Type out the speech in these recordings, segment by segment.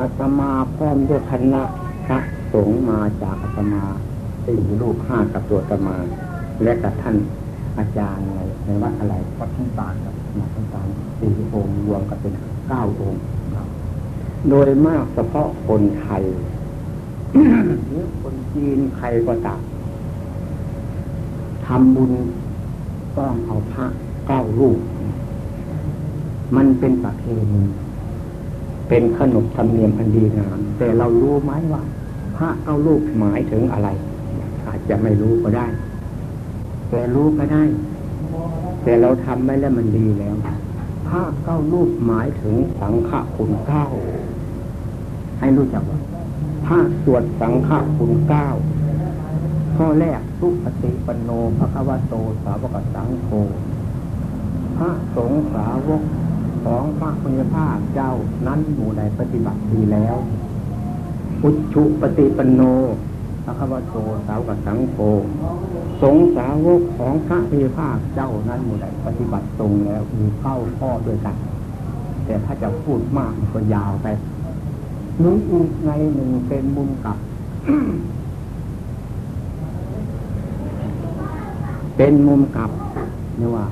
อาตมาพร้อมด้วยคณะพระสงฆ์มาจากอาตมาสี่ลูกห้ากับตัวอาตมา และกับท่านอาจารย์อะไรในวัดอะไรวัดทุ่งตาลครับมาทั้งตามสี่องค์รวมกันเป็นเก้าองค์โดยมากเฉพาะคนไทยหรือคนจีนใครก็ตามทำบุญต้องเอาพระเก้ารูป มันเป็นประเพณี เป็นขนบธรรมเนียมพันดีงามแต่เรารู้ไหมว่าพระเก้ารูปหมายถึงอะไร อาจจะไม่รู้ก็ได้ แต่รู้ก็ได้ แต่เราทำไม่แล้วมันดีแล้วพระเก้ารูปหมายถึงสังฆคุณเก้าให้รู้จักว่าพระสวดสังฆคุณเก้าข้อแรกสุปฏิปันโนภควโตสาวกสังโฆพระสงฆ์สาวก ของพระพุทธภาคเจ้านั้นอยู่ในปฏิบัติดีแล้วอุชุปฏิปโนพระควโตสาวกสังโฆสงสาวกของพระพุทธภาคเจ้านั้นอยู่ในปฏิบัติตรงแล้วมีเข้าข้อด้วยกัน แต่ถ้าจะพูดมากมันก็ยาวไปนึกอีกในหนึ่งเป็นมุมกลับ เป็นมุมกลับนี่ว่า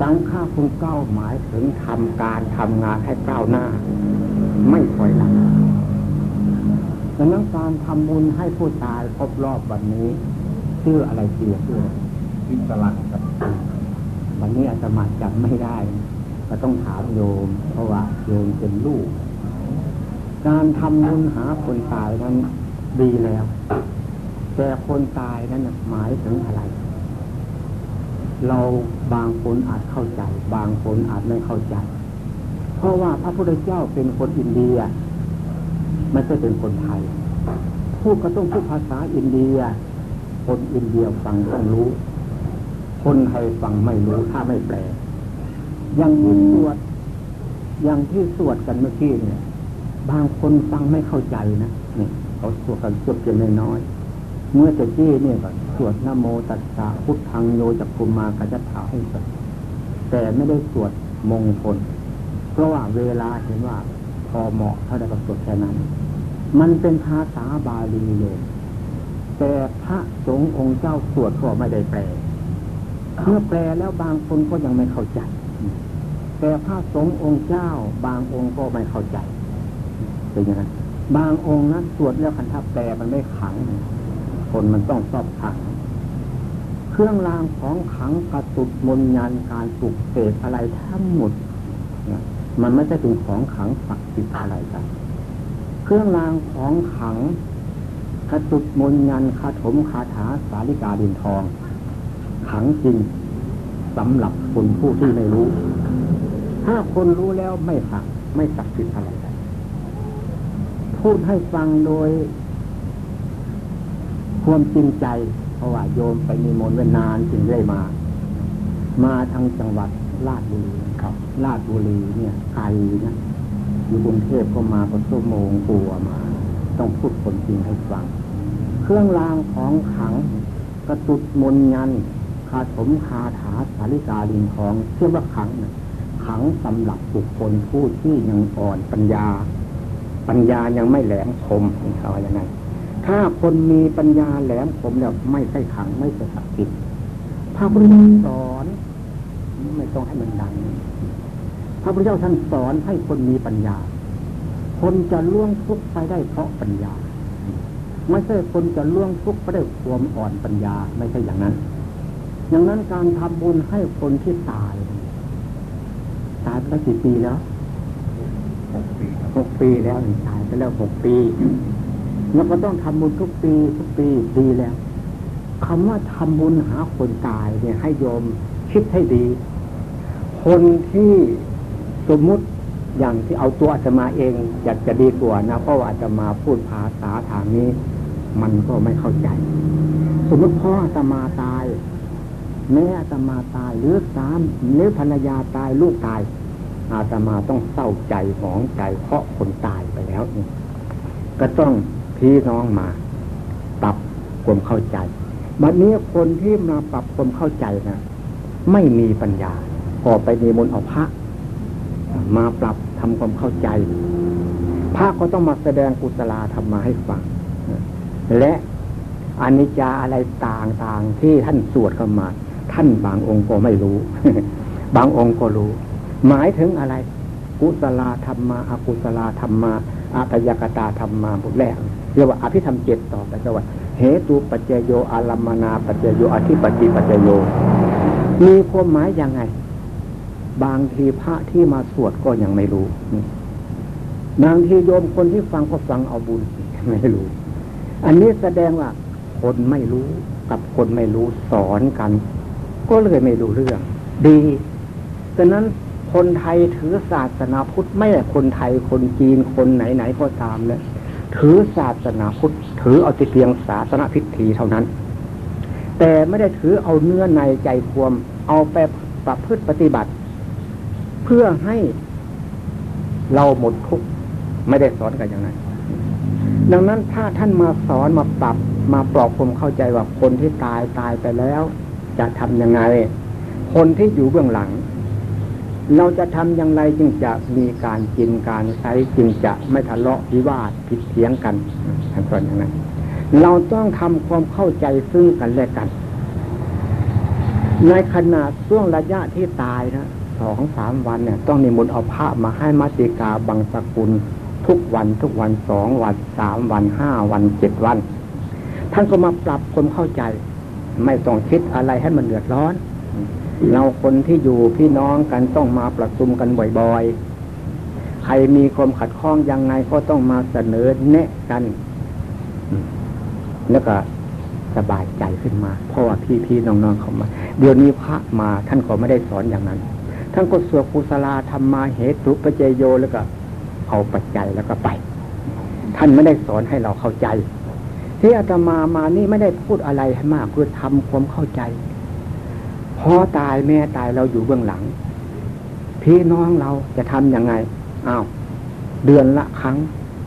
สังฆาคุณเก้าหมายถึงทำการทำงานให้ก้าวหน้า ไม่ถอยหลังดังนั้นการทำบุญให้ผู้ตายครบรอบวันนี้ชื่ออะไรเสียชื่ออะไรวิสลังครับวันนี้อาตมาจำไม่ได้ก็ต้องถามโยม เพราะว่าโยมเป็นลูก การทำบุญหาคนตายนั้นดีแล้ว แต่คนตายนั้นน่ะหมายถึงอะไร เราบางคนอาจเข้าใจ บางคนอาจไม่เข้าใจ เพราะว่าพระพุทธเจ้าเป็นคนอินเดีย ไม่ใช่เป็นคนไทยพูดก็ต้องพูดภาษาอินเดีย คนอินเดียฟังต้องรู้ คนไทยฟังไม่รู้ถ้าไม่แปลอย่างที่สวดอย่างที่สวดกันเมื่อกี้เนี่ย บางคนฟังไม่เข้าใจนะเนี่ยเขาสวดกันสวดเพียงน้อย เมื่อจะจี้เนี่ยก็สวดนโมตัสสะพุทธังโยจักคุมากัจจถาให้สวดแต่ไม่ได้สวดมงคล เพราะว่าเวลาเห็นว่าพอเหมาะเท่าใดก็สวดแค่นั้น มันเป็นภาษาบาลีเลยแต่พระสงฆ์องค์เจ้าสวดก็ไม่ได้แปลเมื่อแปลแล้วบางคนก็ยังไม่เข้าใจ แต่พระสงฆ์องค์เจ้า บางองค์ก็ไม่เข้าใจเป็นอย่างนั้นบางองค์นั้นสวดแล้วคันทับแปลมันไม่ขัง คนมันต้องชอบขัง เครื่องรางของขังกระตุกมนยันการปลุกเสกอะไรทั้งหมดมันไม่ใช่เป็นของขังฝักติดอะไรกัน เครื่องรางของขังกระตุกมนยันคาถมคาถาสาลิกาดินทอง ขังจริงสำหรับคนผู้ที่ไม่รู้ ถ้าคนรู้แล้วไม่ฝักไม่ศักดิ์สิทธิ์อะไรเลยพูดให้ฟังโดย ความจริงใจ เพราะว่าโยมไปมีมนต์ไว้นานจึงได้มา มาทางจังหวัดลาดบุรีครับลาดบุรีเนี่ยไกลนะอยู่กรุงเทพก็มาก็ชั่วโมงกลัวมา ต้องพูดคนจริงให้ฟัง เครื่องรางของขังกระตุดมนยันคาถมคาถาสาริกาดินทองเชื่อว่าขังนะขังสำหรับบุคคลผู้ที่ยังอ่อนปัญญา ปัญญายังไม่แหลมคมเขาอย่างนั้น ถ้าคนมีปัญญาแหลมคมแล้วไม่ใช่ขังไม่ใช่ศักดิ์สิทธิ์พระพุทธเจ้าสอนไม่ต้องให้มันดังพระพุทธเจ้าท่านสอนให้คนมีปัญญา คนจะล่วงทุกข์ไปได้เพราะปัญญา ไม่ใช่คนจะล่วงทุกข์ไปได้ความอ่อนปัญญาไม่ใช่อย่างนั้น อย่างนั้นการทำบุญให้คนที่ตาย ตายไปแล้วกี่ปีแล้วหกปีหกปีแล้วตายไปแล้วหกปี แล้วก็ต้องทำบุญทุกปีทุกปีดีแล้วคำว่าทำบุญหาคนตายเนี่ยให้โยมคิดให้ดี คนที่สมมุติอย่างที่เอาตัวอาตมาเอง อยากจะดีกว่านะเพราะว่าอาตมาพูดภาษาทางนี้ มันก็ไม่เข้าใจ สมมติพ่ออาตมาตาย แม่อาตมาตายหรือสามหรือภรรยาตายลูกตาย อาตมาต้องเศร้าใจหมองใจเพราะคนตายไปแล้วนี่ก็ต้อง พี่น้องมา ปรับความเข้าใจบัดนี้คนที่มาปรับความเข้าใจนะไม่มีปัญญาพอไปนิมนต์เอาพระ มาปรับทำความเข้าใจ พระก็ต้องมาแสดงกุศลธรรมมาให้ฟัง และอนิจจาอะไรต่างๆที่ท่านสวดเข้ามา ท่านบางองค์ก็ไม่รู้ บางองค์ก็รู้ หมายถึงอะไร กุศลธรรมาอกุศลธรรมาอาตยกตาธรรมาบุตรแรก เรียกว่าอภิธรรมเจ็ดต่อไปก็ว่า เหตุปัจเจโยอารัมมนาปัจเจโยอธิปติปัจเจโย มีความหมายยังไง บางทีพระที่มาสวดก็ยังไม่รู้บางทีโยมคนที่ฟังก็ฟังเอาบุญไม่รู้ อันนี้แสดงว่า คนไม่รู้กับคนไม่รู้สอนกัน ก็เลยไม่รู้เรื่อง ดีฉะนั้นคนไทยถือศาสนาพุทธไม่ใช่คนไทยคนจีนคนไหนไหนก็ตามเนี่ย ถือศาสนาพุทธถือเอาแต่เพียงศาสนาพิธีเท่านั้น แต่ไม่ได้ถือเอาเนื้อในใจความเอาไปประพฤติปฏิบัติ เพื่อให้เราหมดทุกข์ไม่ได้สอนกันอย่างนั้นดังนั้นถ้าท่านมาสอนมาปรับมาปลอบผมเข้าใจว่าคนที่ตายตายไปแล้ว จะทำยังไง คนที่อยู่เบื้องหลัง เราจะทำอย่างไรจึงจะมีการกินการใช้จึงจะไม่ทะเลาะวิวาทผิดเถียงกันทั้งส่วนอย่างนั้น เราต้องทำความเข้าใจซึ่งกันและกัน ในขณะช่วงระยะที่ตายนะสองสามวันเนี่ย ต้องนิมนต์เอาพระมาให้มาติกาบังสกุล ทุกวันทุกวันสองวันสามวันห้าวันเจ็ดวัน ท่านก็มาปรับความเข้าใจ ไม่ต้องคิดอะไรให้มันเดือดร้อน เราคนที่อยู่พี่น้องกันต้องมาประชุมกันบ่อยๆ ใครมีความขัดข้องยังไงก็ต้องมาเสนอแนะกัน แล้วก็สบายใจขึ้นมา เพราะว่าพี่ๆน้องๆเขามา เดี๋ยวนี้พระมาท่านก็ไม่ได้สอนอย่างนั้น ท่านก็สวดกุศลาธรรมมาเหตุปัจเจโยแล้วก็เอาปัจจัยแล้วก็ไป ท่านไม่ได้สอนให้เราเข้าใจ ที่อาตมามานี่ไม่ได้พูดอะไรให้มากคือทำความเข้าใจ พ่อตายแม่ตายเราอยู่เบื้องหลัง พี่น้องเราจะทำยังไงอ้าวเดือนละครั้ง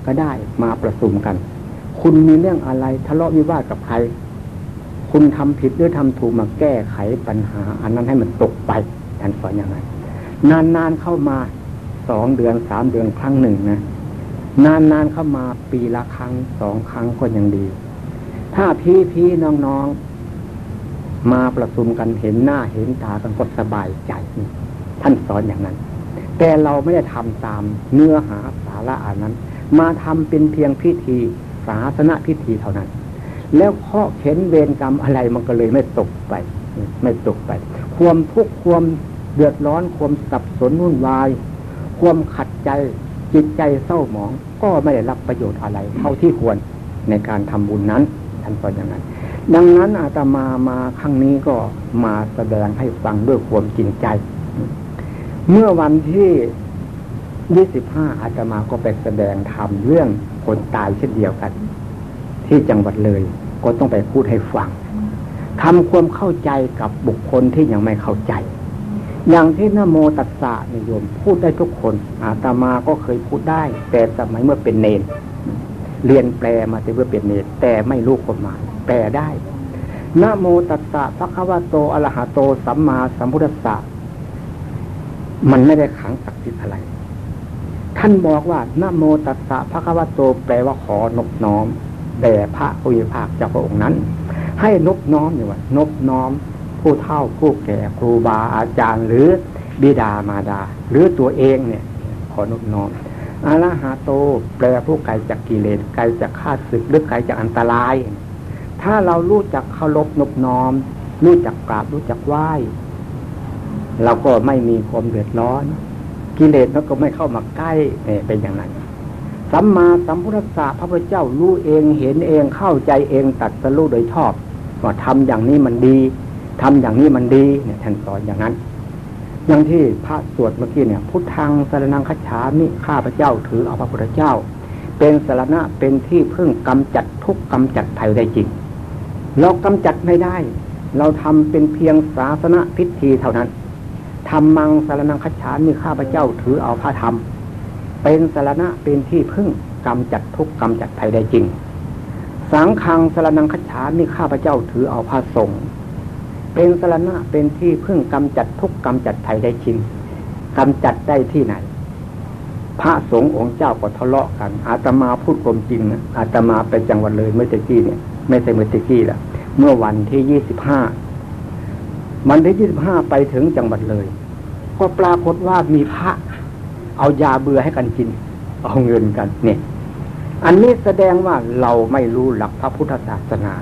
ก็ได้มาประชุมกัน คุณมีเรื่องอะไรทะเลาะวิวาทกับใคร คุณทำผิดหรือทำถูกมาแก้ไขปัญหา อันนั้นให้มันตกไปท่านสอนอย่างไรนานๆเข้ามาสองเดือนสามเดือนครั้งหนึ่งนะนานๆเข้ามาปีละครั้งสองครั้งก็ยังดี ถ้าพี่พี่น้องๆ มาประชุมกันเห็นหน้าเห็นตากันก็สบายใจท่านสอนอย่างนั้น แต่เราไม่ได้ทำตามเนื้อหาสาระอันนั้น มาทำเป็นเพียงพิธีศาสนาพิธีเท่านั้น แล้วข้อเข็นเวรกรรมอะไรมันก็เลยไม่ตกไป ไม่ตกไป ความทุกข์ความเดือดร้อนความสับสนวุ่นวาย ความขัดใจจิตใจเศร้าหมอง ก็ไม่ได้รับประโยชน์อะไร เท่าที่ควรในการทำบุญนั้นท่านสอนอย่างนั้น ดังนั้นอาตมามาครั้งนี้ก็มาแสดงให้ฟังด้วยความจริงใจ เมื่อวันที่ยี่สิบห้าอาตมาก็ไปแสดงธรรมเรื่องคนตายเช่นเดียวกัน ที่จังหวัดเลย ก็ต้องไปพูดให้ฟังทำความเข้าใจกับบุคคลที่ยังไม่เข้าใจ อย่างที่นโมตัสสะนิยมพูดได้ทุกคน อาตมาก็เคยพูดได้ แต่สมัยเมื่อเป็นเนน เรียนแปลมาแต่เมื่อเป็นเนนแต่ไม่รู้ความหมาย ปลได้นโมตัสสะพระคัมภโตอะระหะโตสัมมาสัมพุทธัสสะมันไม่ได้ขังศักดิ์สิทธิ์อะไร ท่านบอกว่านโมตัสสะพระคัมภโตแปลว่าขอนบน้อมแด่พระอุยภาคเจ้าพระองค์นั้น ให้นบน้อมอยู่ว่านบน้อม ผู้เฒ่าผู้แก่ครูบาอาจารย์ หรือบิดามารดา หรือตัวเองเนี่ย ขอนบน้อมอาลาหาโต แปลผู้ไกลจากกิเลสไกลจากข้าศึกหรือไกลจากอันตราย ถ้าเรารู้จักเคารพนบน้อม รู้จักกราบรู้จักไหว้เราก็ไม่มีความเดือดร้อน กิเลสมันก็ไม่เข้ามาใกล้เนี่ยเป็นอย่างนั้นสัมมาสัมพุทธะพระพุทธเจ้ารู้เองเห็นเองเข้าใจเองตัดสรู้โดยชอบว่าทำอย่างนี้มันดีทำอย่างนี้มันดีเนี่ยท่านสอนอย่างนั้น อย่างที่พระสวดเมื่อกี้เนี่ย พุทธังสารนังคัจฉามิข้าพระเจ้าถือเอาพระพุทธเจ้า เป็นสารณะเป็นที่พึ่งกำจัดทุกกำจัดภัยได้จริง เรากำจัดไม่ได้ เราทำเป็นเพียงศาสนาพิธีเท่านั้นธรรมังสารนังคัจฉามิข้าพระเจ้าถือเอาพระธรรม เป็นสารณะเป็นที่พึ่งกำจัดทุกกำจัดภัยได้จริง สังขังสารนังคัจฉามิข้าพเจ้าถือเอาพระสงฆ์เป็นสารณะเป็นที่พึ่งกำจัดทุกกำจัดภัยได้จริงกำจัดได้ที่ไหน พระสงฆ์องค์เจ้าก็ทะเลาะกัน อาตมาพูดความจริงนะอาตมาไปจังหวัดเลยเมื่อตะกี้เนี่ย ไม่ใช่เมื่อตะกี้ละเมื่อวันที่ยี่สิบห้าวันที่ยี่สิบห้าไปถึงจังหวัดเลย ก็ปรากฏว่ามีพระ เอายาเบื่อให้กันกิน เอาเงินกันเนี่ย อันนี้แสดงว่าเราไม่รู้หลักพระพุทธศาสนา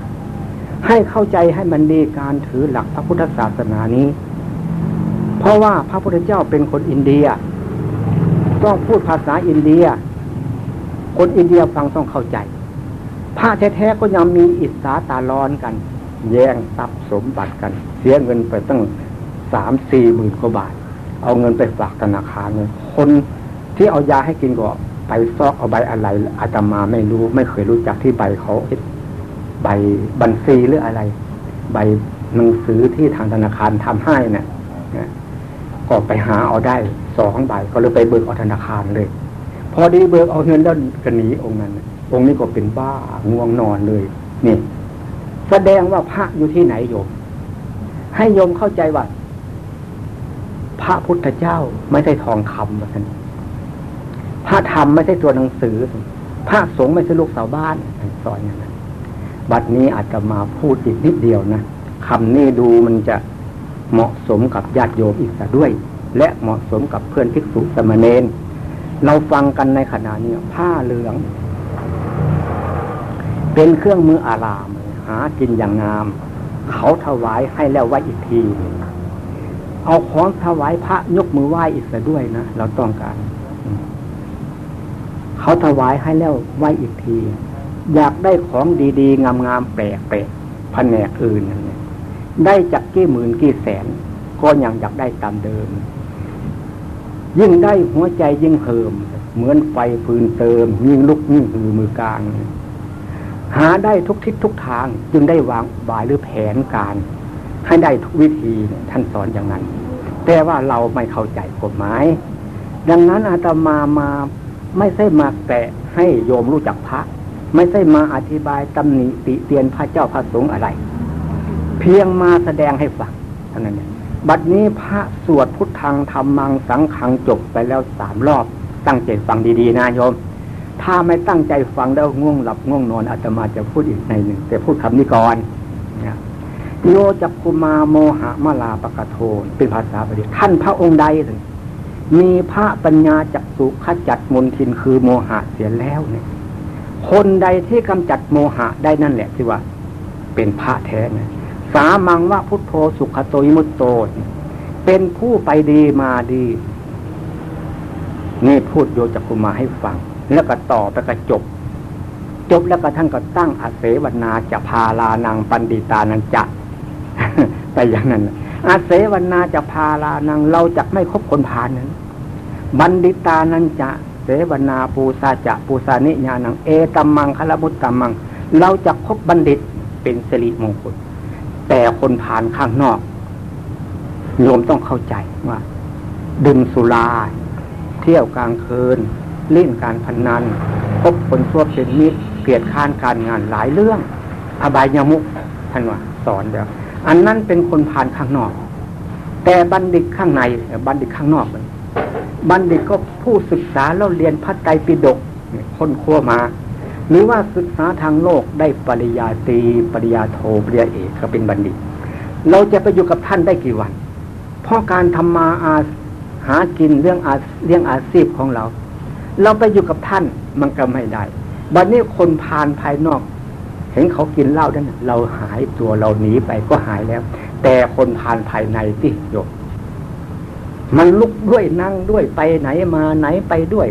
ให้เข้าใจให้มันดีการถือหลักพระพุทธศาสนานี้ เพราะว่าพระพุทธเจ้าเป็นคนอินเดีย ต้องพูดภาษาอินเดีย คนอินเดียฟังต้องเข้าใจ พระแท้ๆก็ยังมีอิสาตาลอนกัน แย่งทรัพย์สมบัติกัน เสียเงินไปตั้งสามสี่หมื่นกว่าบาท เอาเงินไปฝากธนาคารเลยคนที่เอายาให้กินก็ไปซอกเอาใบอะไรอาตมาไม่รู้ ไม่เคยรู้จักที่ใบเขาใบบัญชีหรืออะไร ใบหนังสือที่ทางธนาคารทำให้เนะี่ยก็ไปหาเอาได้สองใบก็เลยไปเบิกเอาธนาคารเลย พอดีเบิกเอาเงินแล้วก็หนีองค์นั้น องค์นี้ก็เป็นบ้าง่วงนอนเลย นี่ แสดงว่าพระอยู่ที่ไหนโยม ให้โยมเข้าใจว่าพระพุทธเจ้าไม่ใช่ทองคำว่าท่านพระธรรมไม่ใช่ตัวหนังสือ พระสงฆ์ไม่ใช่ลูกสาวบ้านสอนอย่างนั้นบัดนี้อาจจะมาพูดอีกนิดเดียวนะคำนี้ดูมันจะเหมาะสมกับญาติโยมอีกซะด้วย และเหมาะสมกับเพื่อนภิกษุสมณเณรเราฟังกันในขณะนี้ผ้าเหลือง เป็นเครื่องมืออาราม หากินอย่างงาม เขาถวายให้แล้วไว้อีกที เอาของถวายพระยกมือไหว้อีกซะด้วยนะเราต้องการ เขาถวายให้แล้วไว้อีกที อยากได้ของดี ๆ งามๆแปลกๆแผนกอื่นนั่นได้จากกี่หมื่นกี่แสน ก็ยังอยากได้ตามเดิม ยิ่งได้หัวใจยิ่งเหิม เหมือนไฟฟืนเติม ยิ่งลุกยิ่งหือมือกลาง หาได้ทุกทิศทุกทางจึงได้วางบายหรือแผนการ ให้ได้ทุกวิธีท่านสอนอย่างนั้น แต่ว่าเราไม่เข้าใจกฎหมาย ดังนั้นอาตมามาไม่ใช่มาแตะให้โยมรู้จักพระ ไม่ใช่มาอธิบายตำหนิติเตียนพระเจ้าพระสงฆ์อะไร เพียงมาแสดงให้ฟังเท่านั้นเองบัดนี้พระสวดพุทธังธรรมังสังขังจบไปแล้วสามรอบ ตั้งใจฟังดีๆนะโยม ถ้าไม่ตั้งใจฟังแล้วง่วงหลับง่วงนอนอาตมาจะพูดอีกในหนึ่งแต่พูดคำนี้ก่อนโยจักคุมาโมหะมลาปะกะโทนเป็นภาษาบาลีท่านพระองค์ใดเลยมีพระปัญญาจักสุขจัดมนทินคือโมหะเสียแล้วเนี่ย คนใดที่กำจัดโมหะได้นั่นแหละที่ว่า เป็นพระแท้นะสามังว่าพุทโธสุขโตยมุตโต เป็นผู้ไปดีมาดี นี่พูดโยจักุมาให้ฟัง แล้วก็ต่อไปก็จบ จบแล้วก็ท่านก็ตั้งอาเสวนาจะพาลานังปันดิตานันจะไปอย่างนั้นอาเสวนาจะพาลานังเราจะไม่คบคนพานั้นบันดิตานันจะเสวนาปูซาจะปูซานิญานังเอตัมมังคลบุตตัมมัง เราจะคบบัณฑิตเป็นสิริมงคลแต่คนผ่านข้างนอกโยมต้องเข้าใจว่า ดื่มสุรา เที่ยวกลางคืน ล่นการพนนันพบคนชั่วเป็นมิตรเกลียดข้านการงานหลายเรื่อง อบายามุกท่านว่าสอนเดี๋ยวอันนั้นเป็นคนผ่านข้างนอก แต่บัณฑิตข้างในบัณฑิตข้างนอกมันบัณฑิตก็ผู้ศึกษาแล้วเรียนพระไตรปิฎกค้นขั้วมา หรือว่าศึกษาทางโลกได้ปริญาตรีปริญาโทปริญาเอกก็เป็นบัณฑิต เราจะไปอยู่กับท่านได้กี่วัน เพราะการทำมาอาหากินเรื่องอาเรื่องอาชีพของเรา เราไปอยู่กับท่านมันก็ไม่ได้บัดนี้คนพานภายนอก เห็นเขากินเหล้าดั้นเราหายตัวเราหนีไปก็หายแล้ว แต่คนพานภายในที่โยกมันลุกด้วยนั่งด้วยไปไหนมาไหนไปด้วย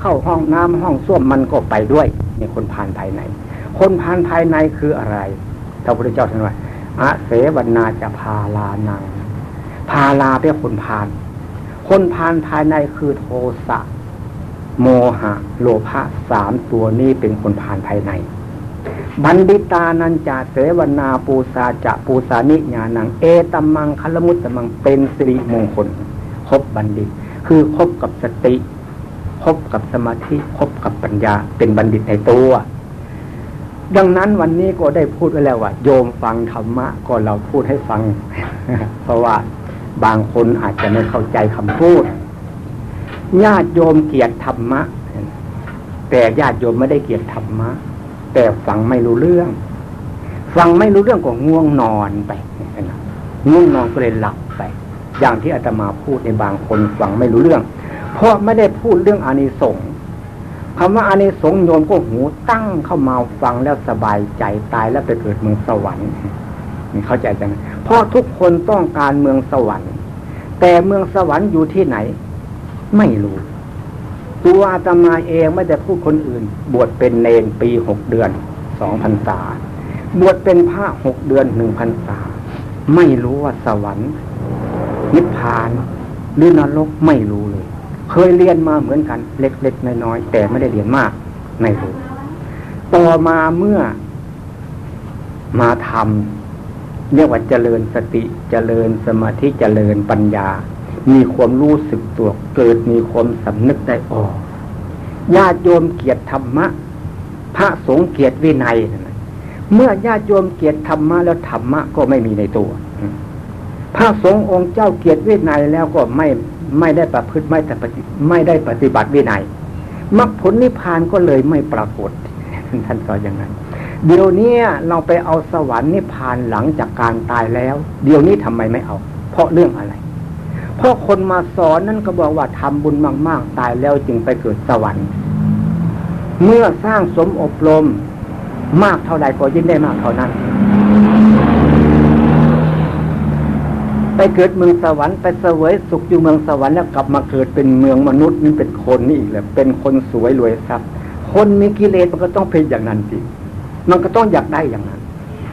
เข้าห้องน้ำห้องส้วมมันก็ไปด้วยนี่คนผ่านภายใน คนผ่านภายในคืออะไรพระพุทธเจ้าท่านว่าอาเสวนาจะพาลานังพาลาเป็นคนผ่าน คนผ่านภายในคือโทสะ โมหะ โลภะสามตัวนี้เป็นคนผ่านภายใน บัณฑิตานันจะเสวนาปูซาจะปูสานิญานัง เอตัมมังคลมุตตมังเป็นสิริมงคลครบบัณฑิต คือครบกับสติคบกับสมาธิคบกับปัญญาเป็นบัณฑิตในตัว ดังนั้นวันนี้ก็ได้พูดไว้แล้วว่าโยมฟังธรรมะก็เราพูดให้ฟัง เพราะว่าบางคนอาจจะไม่เข้าใจคำพูด ญาติโยมเกียรติธรรมะ แต่ญาติโยมไม่ได้เกียรติธรรมะ แต่ฟังไม่รู้เรื่อง ฟังไม่รู้เรื่องก็ง่วงนอนไปง่วงนอนก็เลยหลับไป อย่างที่อาตมาพูดในบางคนฟังไม่รู้เรื่อง เพราะไม่ได้พูดเรื่องอานิสงส์คำว่าอานิสงส์โยมก็หูตั้งเข้ามาฟังแล้วสบายใจตายแล้วไปเกิดเมืองสวรรค์นี่เข้าใจจังเพราะทุกคนต้องการเมืองสวรรค์ แต่เมืองสวรรค์อยู่ที่ไหน ไม่รู้ ตัวอาตมาเองไม่ได้พูดคนอื่น บวชเป็นเนนปีหกเดือนสองพันษาบวชเป็นพระหกเดือนหนึ่งพันษาไม่รู้ว่าสวรรค์นิพพานหรือนรกไม่รู้เลย เคยเรียนมาเหมือนกัน เล็กๆน้อยๆแต่ไม่ได้เรียนมากไม่รู้ต่อมาเมื่อมาทำเรียกว่าเจริญสติเจริญสมาธิเจริญปัญญา มีความรู้สึกตัวเกิดมีความสำนึกได้ออกญาติโยมเกียรติธรรมะ พระสงฆ์เกียรติวินัยเมื่อญาติโยมเกียรติธรรมะแล้วธรรมะก็ไม่มีในตัว พระสงฆ์องค์เจ้าเกียรติวินัยแล้วก็ไม่ไม่ได้ประพฤติไม่แต่ปฏิไม่ได้ปฏิบัติวินัยมรรคผลนิพพานก็เลยไม่ปรากฏท่านสอนอย่างนั้น เดี๋ยวนี้เราไปเอาสวรรค์นิพพานหลังจากการตายแล้ว เดี๋ยวนี้ทำไมไม่เอา เพราะเรื่องอะไร พราะคนมาสอนนั่นก็บอกว่าทำบุญมาก ๆ ตายแล้วจึงไปเกิดสวรรค์ เมื่อสร้างสมอบรมมากเท่าใดก็ยิ่งได้มากเท่านั้น ไปเกิดเมืองสวรรค์ไปเสวยสุขอยู่เมืองสวรรค์แล้วกลับมาเกิดเป็นเมืองมนุษย์นี่เป็นคนนี่อีกแหละเป็นคนสวยรวยทรัพย์คนมีกิเลสมันก็ต้องเป็นอย่างนั้นสิมันก็ต้องอยากได้อย่างนั้น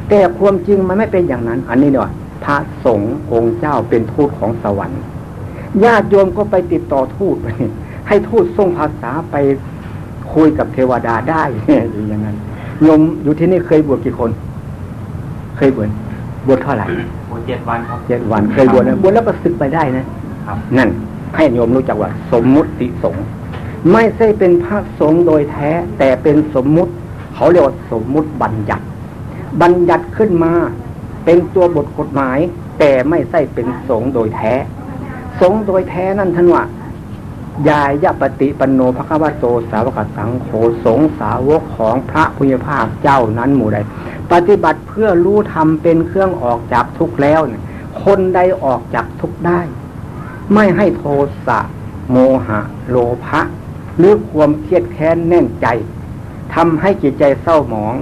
แต่ความจริงมันไม่เป็นอย่างนั้น อันนี้เนี่ยพระสงฆ์องค์เจ้าเป็นทูตของสวรรค์ ญาติโยมก็ไปติดต่อทูตให้ทูตส่งภาษาไปคุยกับเทวดาได้อย่างนั้นโยมอยู่ที่นี่เคยบวชกี่คน เคยบวชบวชเท่าไหร่บวชเจ็ดวันครับเจ็ดวันเคยบวชนะบวชแล้วก็ศึกไปได้นะครับนั่น ให้โยมรู้จักว่า สมมุติสงฆ์ไม่ใช่เป็นพระสงฆ์โดยแท้ แต่เป็นสมมุติ เขาเรียกว่าสมมุติบัญญัติ บัญญัติขึ้นมา เป็นตัวบทกฎหมาย แต่ไม่ใช่เป็นสงฆ์โดยแท้ สงโดยแท้นั่นท่านว่ายายะปฏิปโนภควโตสาวกสังโฆสงสาวกของพระพุทธภาคเจ้านั้นหมู่ใด ปฏิบัติเพื่อรู้ธรรมเป็นเครื่องออกจากทุกข์แล้วเนี่ยคนใดออกจากทุกข์ได้ ไม่ให้โทสะโมหะ โลภะหรือความเครียดแค้นแน่นใจทำให้จิตใจเศร้าหมอง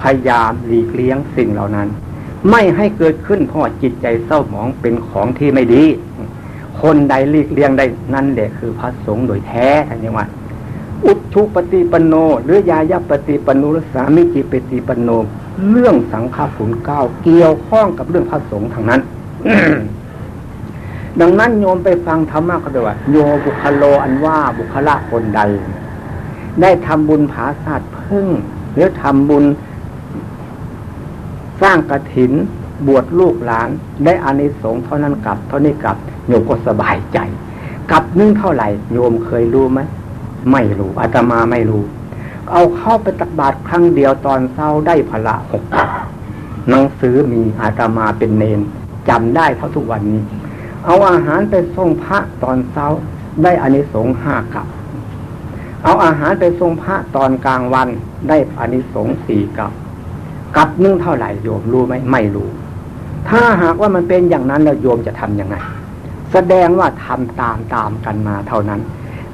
พยายามหลีกเลี้ยงสิ่งเหล่านั้น ไม่ให้เกิดขึ้นเพราะจิตใจเศร้าหมองเป็นของที่ไม่ดี คนใดเลีกเลี่ยงได้นั่นแหละคือพระสงฆ์โดยแท้ท่านยังว่าอุชุปฏิปโน หรือยายาปฏิปโนุรสามิจิปฏิปโน เรื่องสังฆผลเก้าเกี่ยวข้องกับเรื่องพระสงฆ์ทางนั้น ดังนั้นโยมไปฟังธรรมะเขาบอกว่า โยบุคโลอันว่าบุคละคนใด ได้ทำบุญผาศาสตร์พึ่งหรือทำบุญสร้างกระถินบวชลูกหลาน ได้อานิสงส์เท่านั้นกลับ เท่านี้กลับ โยมก็สบายใจกับนึ่งเท่าไหร่โยมเคยรู้ไหมไม่รู้อาตมาไม่รู้ เอาเข้าไปตักบาตรครั้งเดียวตอนเช้าได้พละหกกับหนังสือมีอาตมาเป็นเนนจำได้เท่าทุกวันนี้ เอาอาหารไปส่งพระตอนเช้าได้อานิสงส์ห้ากับ เอาอาหารไปส่งพระตอนกลางวันได้อานิสงส์สี่กับกับนึ่งเท่าไหร่โยมรู้ไหมไม่รู้ ถ้าหากว่ามันเป็นอย่างนั้นแล้วโยมจะทำยังไง แสดงว่าทำตามตามกันมาเท่านั้น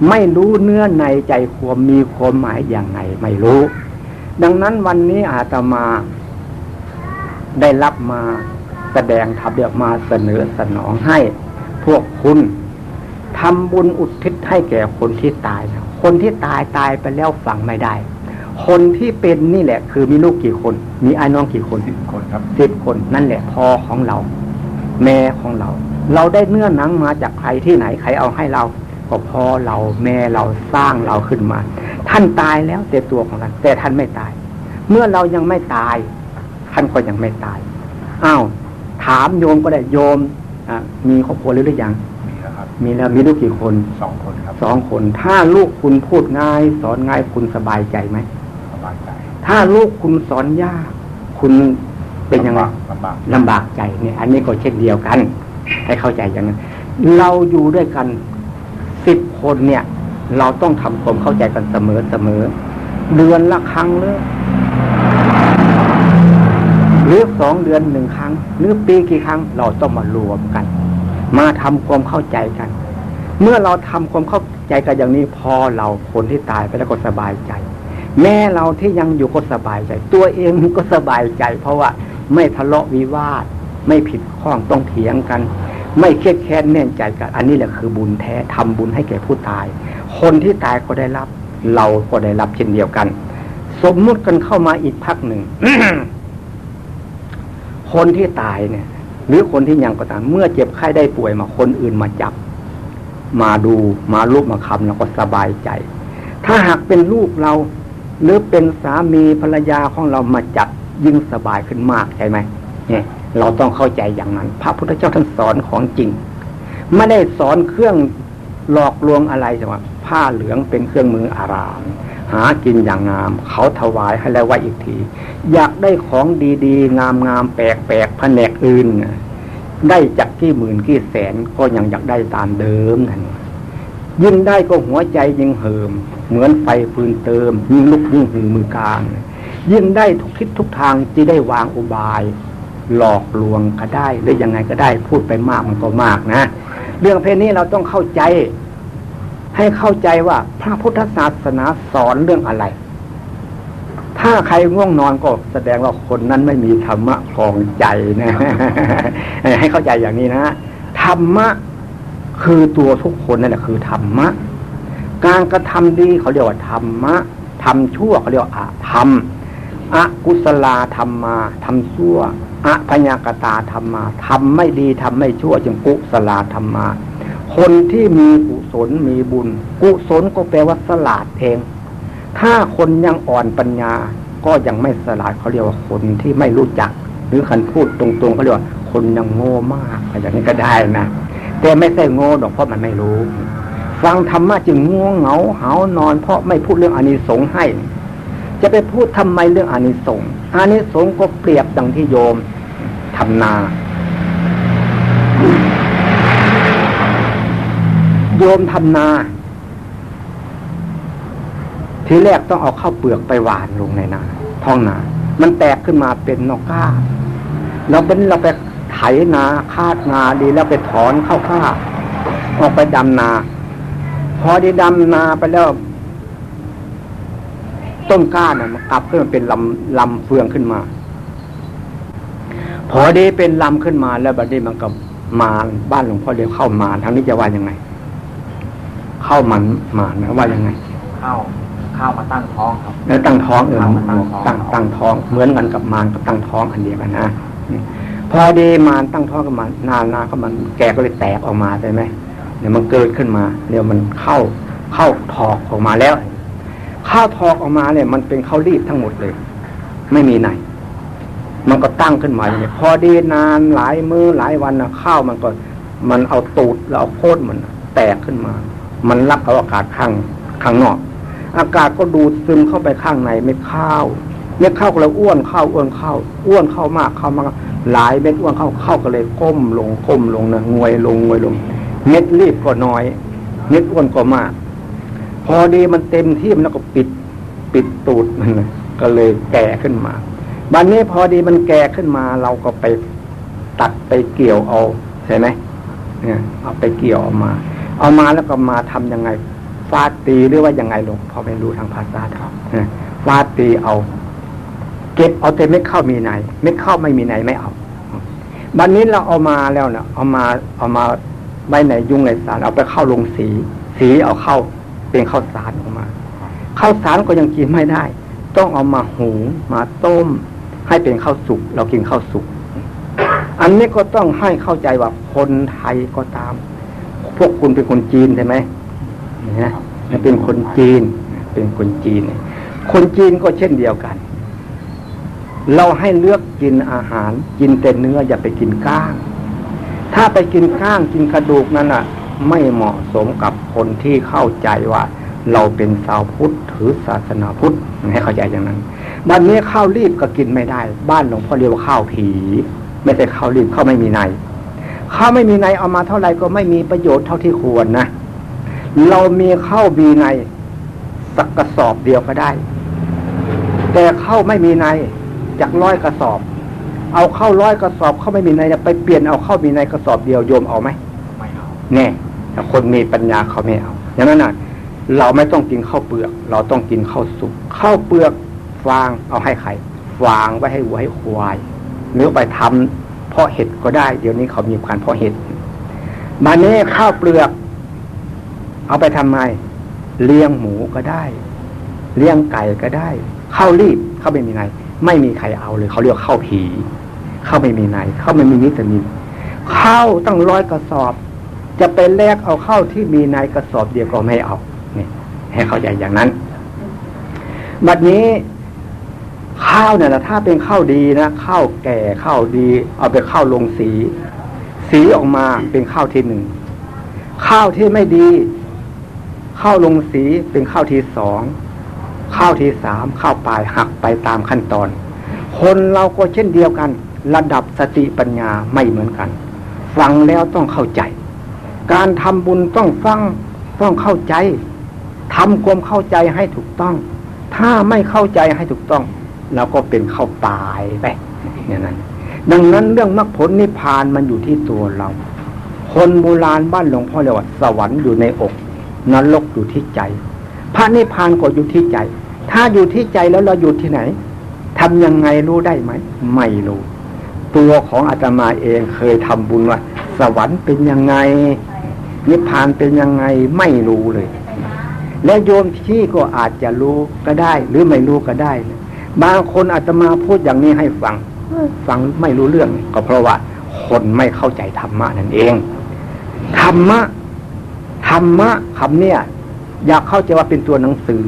ไม่รู้เนื้อในใจความมีความหมายอย่างไงไม่รู้ ดังนั้นวันนี้อาตมาได้รับมาแสดงทับเดียมาเสนอสนองให้ พวกคุณทำบุญอุทิศให้แก่คนที่ตาย คนที่ตายตายไปแล้วฝังไม่ได้ คนที่เป็นนี่แหละ คือมีลูกกี่คน มีไอ้น้องกี่คนสิบคนครับสิบคนนั่นแหละพ่อของเรา แม่ของเรา เราได้เนื้อหนังมาจากใครที่ไหนใครเอาให้เรา ก็พอเราแม่เราสร้างเราขึ้นมา ท่านตายแล้วแต่ตัวของท่านแต่ท่านไม่ตาย เมื่อเรายังไม่ตาย ท่านก็ยังไม่ตายอ้าวถามโยมก็ได้โยมมีครอบครัวหรือหรือยังมีแล้วครับ มีแล้วมีลูกกี่คนสองคนครับสองคน ถ้าลูกคุณพูดง่าย สอนง่ายคุณสบายใจไหมสบายใจ ถ้าลูกคุณสอนยากคุณเป็นยังไงลำบากลำบากใจเนี่ย อันนี้ก็เช่นเดียวกัน ให้เข้าใจอย่างนั้น เราอยู่ด้วยกันสิบคนเนี่ย เราต้องทำความเข้าใจกันเสมอเสมอ เดือนละครั้งหรือหรือสองเดือนหนึ่งครั้ง หรือปีกี่ครั้ง เราต้องมารวมกัน มาทำความเข้าใจกัน เมื่อเราทำความเข้าใจกันอย่างนี้พอเราคนที่ตายไปแล้วก็สบายใจ แม่เราที่ยังอยู่ก็สบายใจ ตัวเองก็สบายใจ เพราะว่าไม่ทะเลาะวิวาท ไม่ผิดข้องต้องเถียงกัน ไม่เครียดแค้นแน่นใจกัน อันนี้แหละคือบุญแท้ทำบุญให้แก่ผู้ตาย คนที่ตายก็ได้รับ เราก็ได้รับเช่นเดียวกัน สมมุติกันเข้ามาอีกพักหนึ่งคนที่ตายเนี่ย หรือคนที่ยังก็ตามเมื่อเจ็บไข้ได้ป่วยมาคนอื่นมาจับ มาดูมาลูกมาคำเราก็สบายใจ ถ้าหากเป็นลูกเรา หรือเป็นสามีภรรยาของเรามาจับยิ่งสบายขึ้นมากใช่ไหมเนี่ย เราต้องเข้าใจอย่างนั้น พระพุทธเจ้าท่านสอนของจริง ไม่ได้สอนเครื่องหลอกลวงอะไรใช่ไหมผ้าเหลืองเป็นเครื่องมืออาราม หากินอย่างงาม เขาถวายให้แล้วว่าอีกที อยากได้ของดีๆ งามๆแปลกๆแผนกอื่นได้จากกี่หมื่นกี่แสนก็ยังอยากได้ตามเดิมนั่นยิ่งได้ก็หัวใจยิ่งเหิม เหมือนไฟฟืนเติม ยิ่งลุกยิ่งหือมือกลาง ยิ่งได้ทุกทิศทุกทางจะได้วางอุบาย หลอกลวงก็ได้ หรือยังไงก็ได้ พูดไปมากมันก็มากนะ เรื่องเพศนี้เราต้องเข้าใจ ให้เข้าใจว่าพระพุทธศาสนาสอนเรื่องอะไร ถ้าใครง่วงนอนก็แสดงว่าคนนั้นไม่มีธรรมะคลองใจนะ ให้เข้าใจอย่างนี้นะธรรมะคือตัวทุกคนนั่นแหละคือธรรมะ การกระทำดีเขาเรียกว่าธรรมะทำชั่วเขาเรียกว่าอาธรรม อกุศลาธรรมมาทำชั่วอพยากตาธรรมมาทำไม่ดีทำไม่ชั่วจึงกุศลาธรรมมาคนที่มีกุศลมีบุญ กุศลก็แปลว่าสลาดเอง ถ้าคนยังอ่อนปัญญาก็ยังไม่สลาดเขาเรียกว่าคนที่ไม่รู้จัก หรือคันพูดตรงๆเขาเรียกว่าคนยังโง่มากอย่างนี้ก็ได้นะแต่ไม่ใช่โง่ดอกเพราะมันไม่รู้ ฟังธรรมะจึงง่วงเหงาหานอน เพราะไม่พูดเรื่องอานิสงส์ให้ จะไปพูดทำไมเรื่องอานิสงส์อานิสงส์ก็เปรียบดังที่โยมทำนา โยมทำนา ทีแรกต้องเอาข้าวเปลือกไปหวานลงในนาท้องนา มันแตกขึ้นมาเป็นนกก้าเราเป็นเราไปไถนาคาดนาดีแล้วไปถอนข้าวข้าออกไปดำนา พอได้ดำนาไปแล้ว ต้นก้าน่ะมันกลับขึ้นมาเป็นลำลำเฟืองขึ้นมา พอดีเป็นลำขึ้นมา แล้วบัดนี้มันก็มาบ้านหลวงพ่อเดียวเข้ามาทางนี้จะว่ายังไง เข้ามันมานะว่ายังไง เข้าเข้ามาตั้งท้องครับ แล้วตั้งท้องเออตั้งท้องตั้งตั้งท้อง เหมือนกันกับมารกับตั้งท้องอันเดียวกันนะพอดีมารตั้งท้องกับมานานนาก็มันแกก็เลยแตกออกมาใช่ไหมเดี๋ยวมันเกิดขึ้นมาเดี๋ยวมันเข้าเข้าถอกออกมาแล้ว ข้าวถอกออกมาเนี่ย มันเป็นข้าวรีบทั้งหมดเลย ไม่มีไหน มันก็ตั้งขึ้นมาอย่างนี้พอดีนานหลายมือหลายวันนะข้าวมันก็ มันเอาตูดแล้วเอาโคตรมันแตกขึ้นมา มันรับเอาอากาศข้างข้างนอก อากาศก็ดูดซึมเข้าไปข้างในเม็ดข้าวเม็ดข้าวก็เลยอ้วนข้าวอ้วนข้าวอ้วนข้าวมากข้าวมากหลายเม็ดอ้วนข้าเข้าวก็เลยก้มลงก้มลงนะงวยลงงวยลง เม็ดรีบก็น้อย เม็ดอ้วนก็มาก พอดีมันเต็มที่มันแล้วก็ปิดปิดตูดมันนะก็เลยแก่ขึ้นมาบันนี้พอดีมันแก่ขึ้นมา เราก็ไปตัดไปเกี่ยวเอาใช่ไหมเนี่ยเอาไปเกี่ยวออกมา เอามาแล้วก็มาทํำยังไงฟาดตีหรือว่ายังไงหลวงพ่อไม่รู้ทางภาษาเขาฟาดตีเอา เก็บเอาแต่เม็ดข้าวมีในเม็ดข้าวไม่มีในไม่เอาบันนี้เราเอามาแล้วเนะเอามาเอามาไว้ในยุงในสารเอาไปเข้าลงสี สีเอาเข้า เป็นข้าวสารออกมาข้าวสารก็ยังกินไม่ได้ ต้องเอามาหุงมาต้ม ให้เป็นข้าวสุกเรากินข้าวสุกอันนี้ก็ต้องให้เข้าใจว่าคนไทยก็ตาม พวกคุณเป็นคนจีนใช่ไหมนะเป็นคนจีน เป็นคนจีน คนจีนก็เช่นเดียวกัน เราให้เลือกกินอาหาร กินแต่เนื้ออย่าไปกินก้าง ถ้าไปกินก้างกินกระดูกนั้นอะ ไม่เหมาะสมกับคนที่เข้าใจว่า เราเป็นชาวพุทธถือศาสนาพุทธให้เข้าใจอย่างนั้นบ้านนี้ข้าวรีบก็กินไม่ได้ บ้านหลวงพ่อเรียกว่าข้าวผี ไม่ใช่ข้าวรีบข้าวไม่มีในข้าวไม่มีในเอามาเท่าไหร่ก็ไม่มีประโยชน์เท่าที่ควรนะเรามีข้าวบีในสักกระสอบเดียวก็ได้ แต่ข้าวไม่มีในจากร้อยกระสอบ เอาเข้าร้อยกระสอบเข้าไม่มีในไปเปลี่ยนเอาเข้ามีในกระสอบเดียวโยมเอาไหมไม่เอาแน่ แต่คนมีปัญญาเขาไม่เอาอย่างนั้นน่ะเราไม่ต้องกินข้าวเปลือก เราต้องกินข้าวสุกข้าวเปลือกฟางเอาให้ใครฟางไว้ให้วัวให้ควายหรือไปทำเพาะเห็ดก็ได้ เดี๋ยวนี้เขามีการเพาะเห็ดมาเนี้ข้าวเปลือก เอาไปทำไมเลี้ยงหมูก็ได้ เลี้ยงไก่ก็ได้ข้าวรีบข้าวไม่มีในไม่มีใครเอาเลยเขาเรียกข้าวผีข้าวไม่มีในข้าวไม่มีวิตามินข้าวตั้งร้อยกระสอบ จะไปแลกเอาข้าวที่มีในกระสอบเดียวก็ไม่เอาเนี่ยให้เข้าใจอย่างนั้น บัดนี้ข้าวเนี่ยนะถ้าเป็นข้าวดีนะข้าวแก่ข้าวดี เอาไปข้าวลงสี สีออกมาเป็นข้าวที่หนึ่งข้าวที่ไม่ดีข้าวลงสีเป็นข้าวที่สองข้าวที่สามข้าวปลายหักไปตามขั้นตอน คนเราก็เช่นเดียวกัน ระดับสติปัญญาไม่เหมือนกัน ฟังแล้วต้องเข้าใจ การทำบุญต้องฟังต้องเข้าใจทำความเข้าใจให้ถูกต้อง ถ้าไม่เข้าใจให้ถูกต้องเราก็เป็นเข้าตายไปเนี่ยนั้น ดังนั้นเรื่องมรรคผลนิพพานมันอยู่ที่ตัวเรา คนโบราณบ้านหลวงพ่อเรียกว่าสวรรค์อยู่ในอกนรกอยู่ที่ใจ พระนิพพานก็อยู่ที่ใจ ถ้าอยู่ที่ใจแล้วเราอยู่ที่ไหนทำยังไงรู้ได้ไหม ไม่รู้ ตัวของอาตมาเองเคยทำบุญว่า สวรรค์เป็นยังไง นิพพานเป็นยังไงไม่รู้เลย และโยมที่ก็อาจจะรู้ก็ได้ หรือไม่รู้ก็ได้ บางคนอาตมาพูดอย่างนี้ให้ฟัง ฟังไม่รู้เรื่อง ก็เพราะว่า คนไม่เข้าใจธรรมะนั่นเองธรรมะธรรมะคำเนี่ย อยากเข้าใจว่าเป็นตัวหนังสือ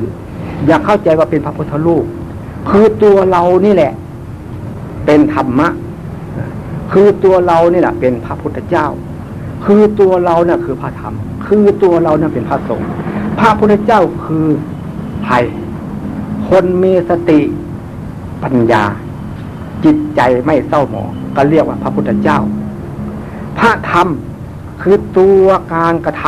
อยากเข้าใจว่าเป็นพระพุทธรูปคือตัวเรานี่แหละ เป็นธรรมะ คือตัวเรานี่แหละเป็นพระพุทธเจ้า คือตัวเราเนี่ยคือพระธรรม คือตัวเราเนี่ยเป็นพระสงฆ์พระพุทธเจ้าคือใครคนมีสติปัญญา จิตใจไม่เศร้าหมองก็เรียกว่าพระพุทธเจ้า พระธรรมคือตัวการกระท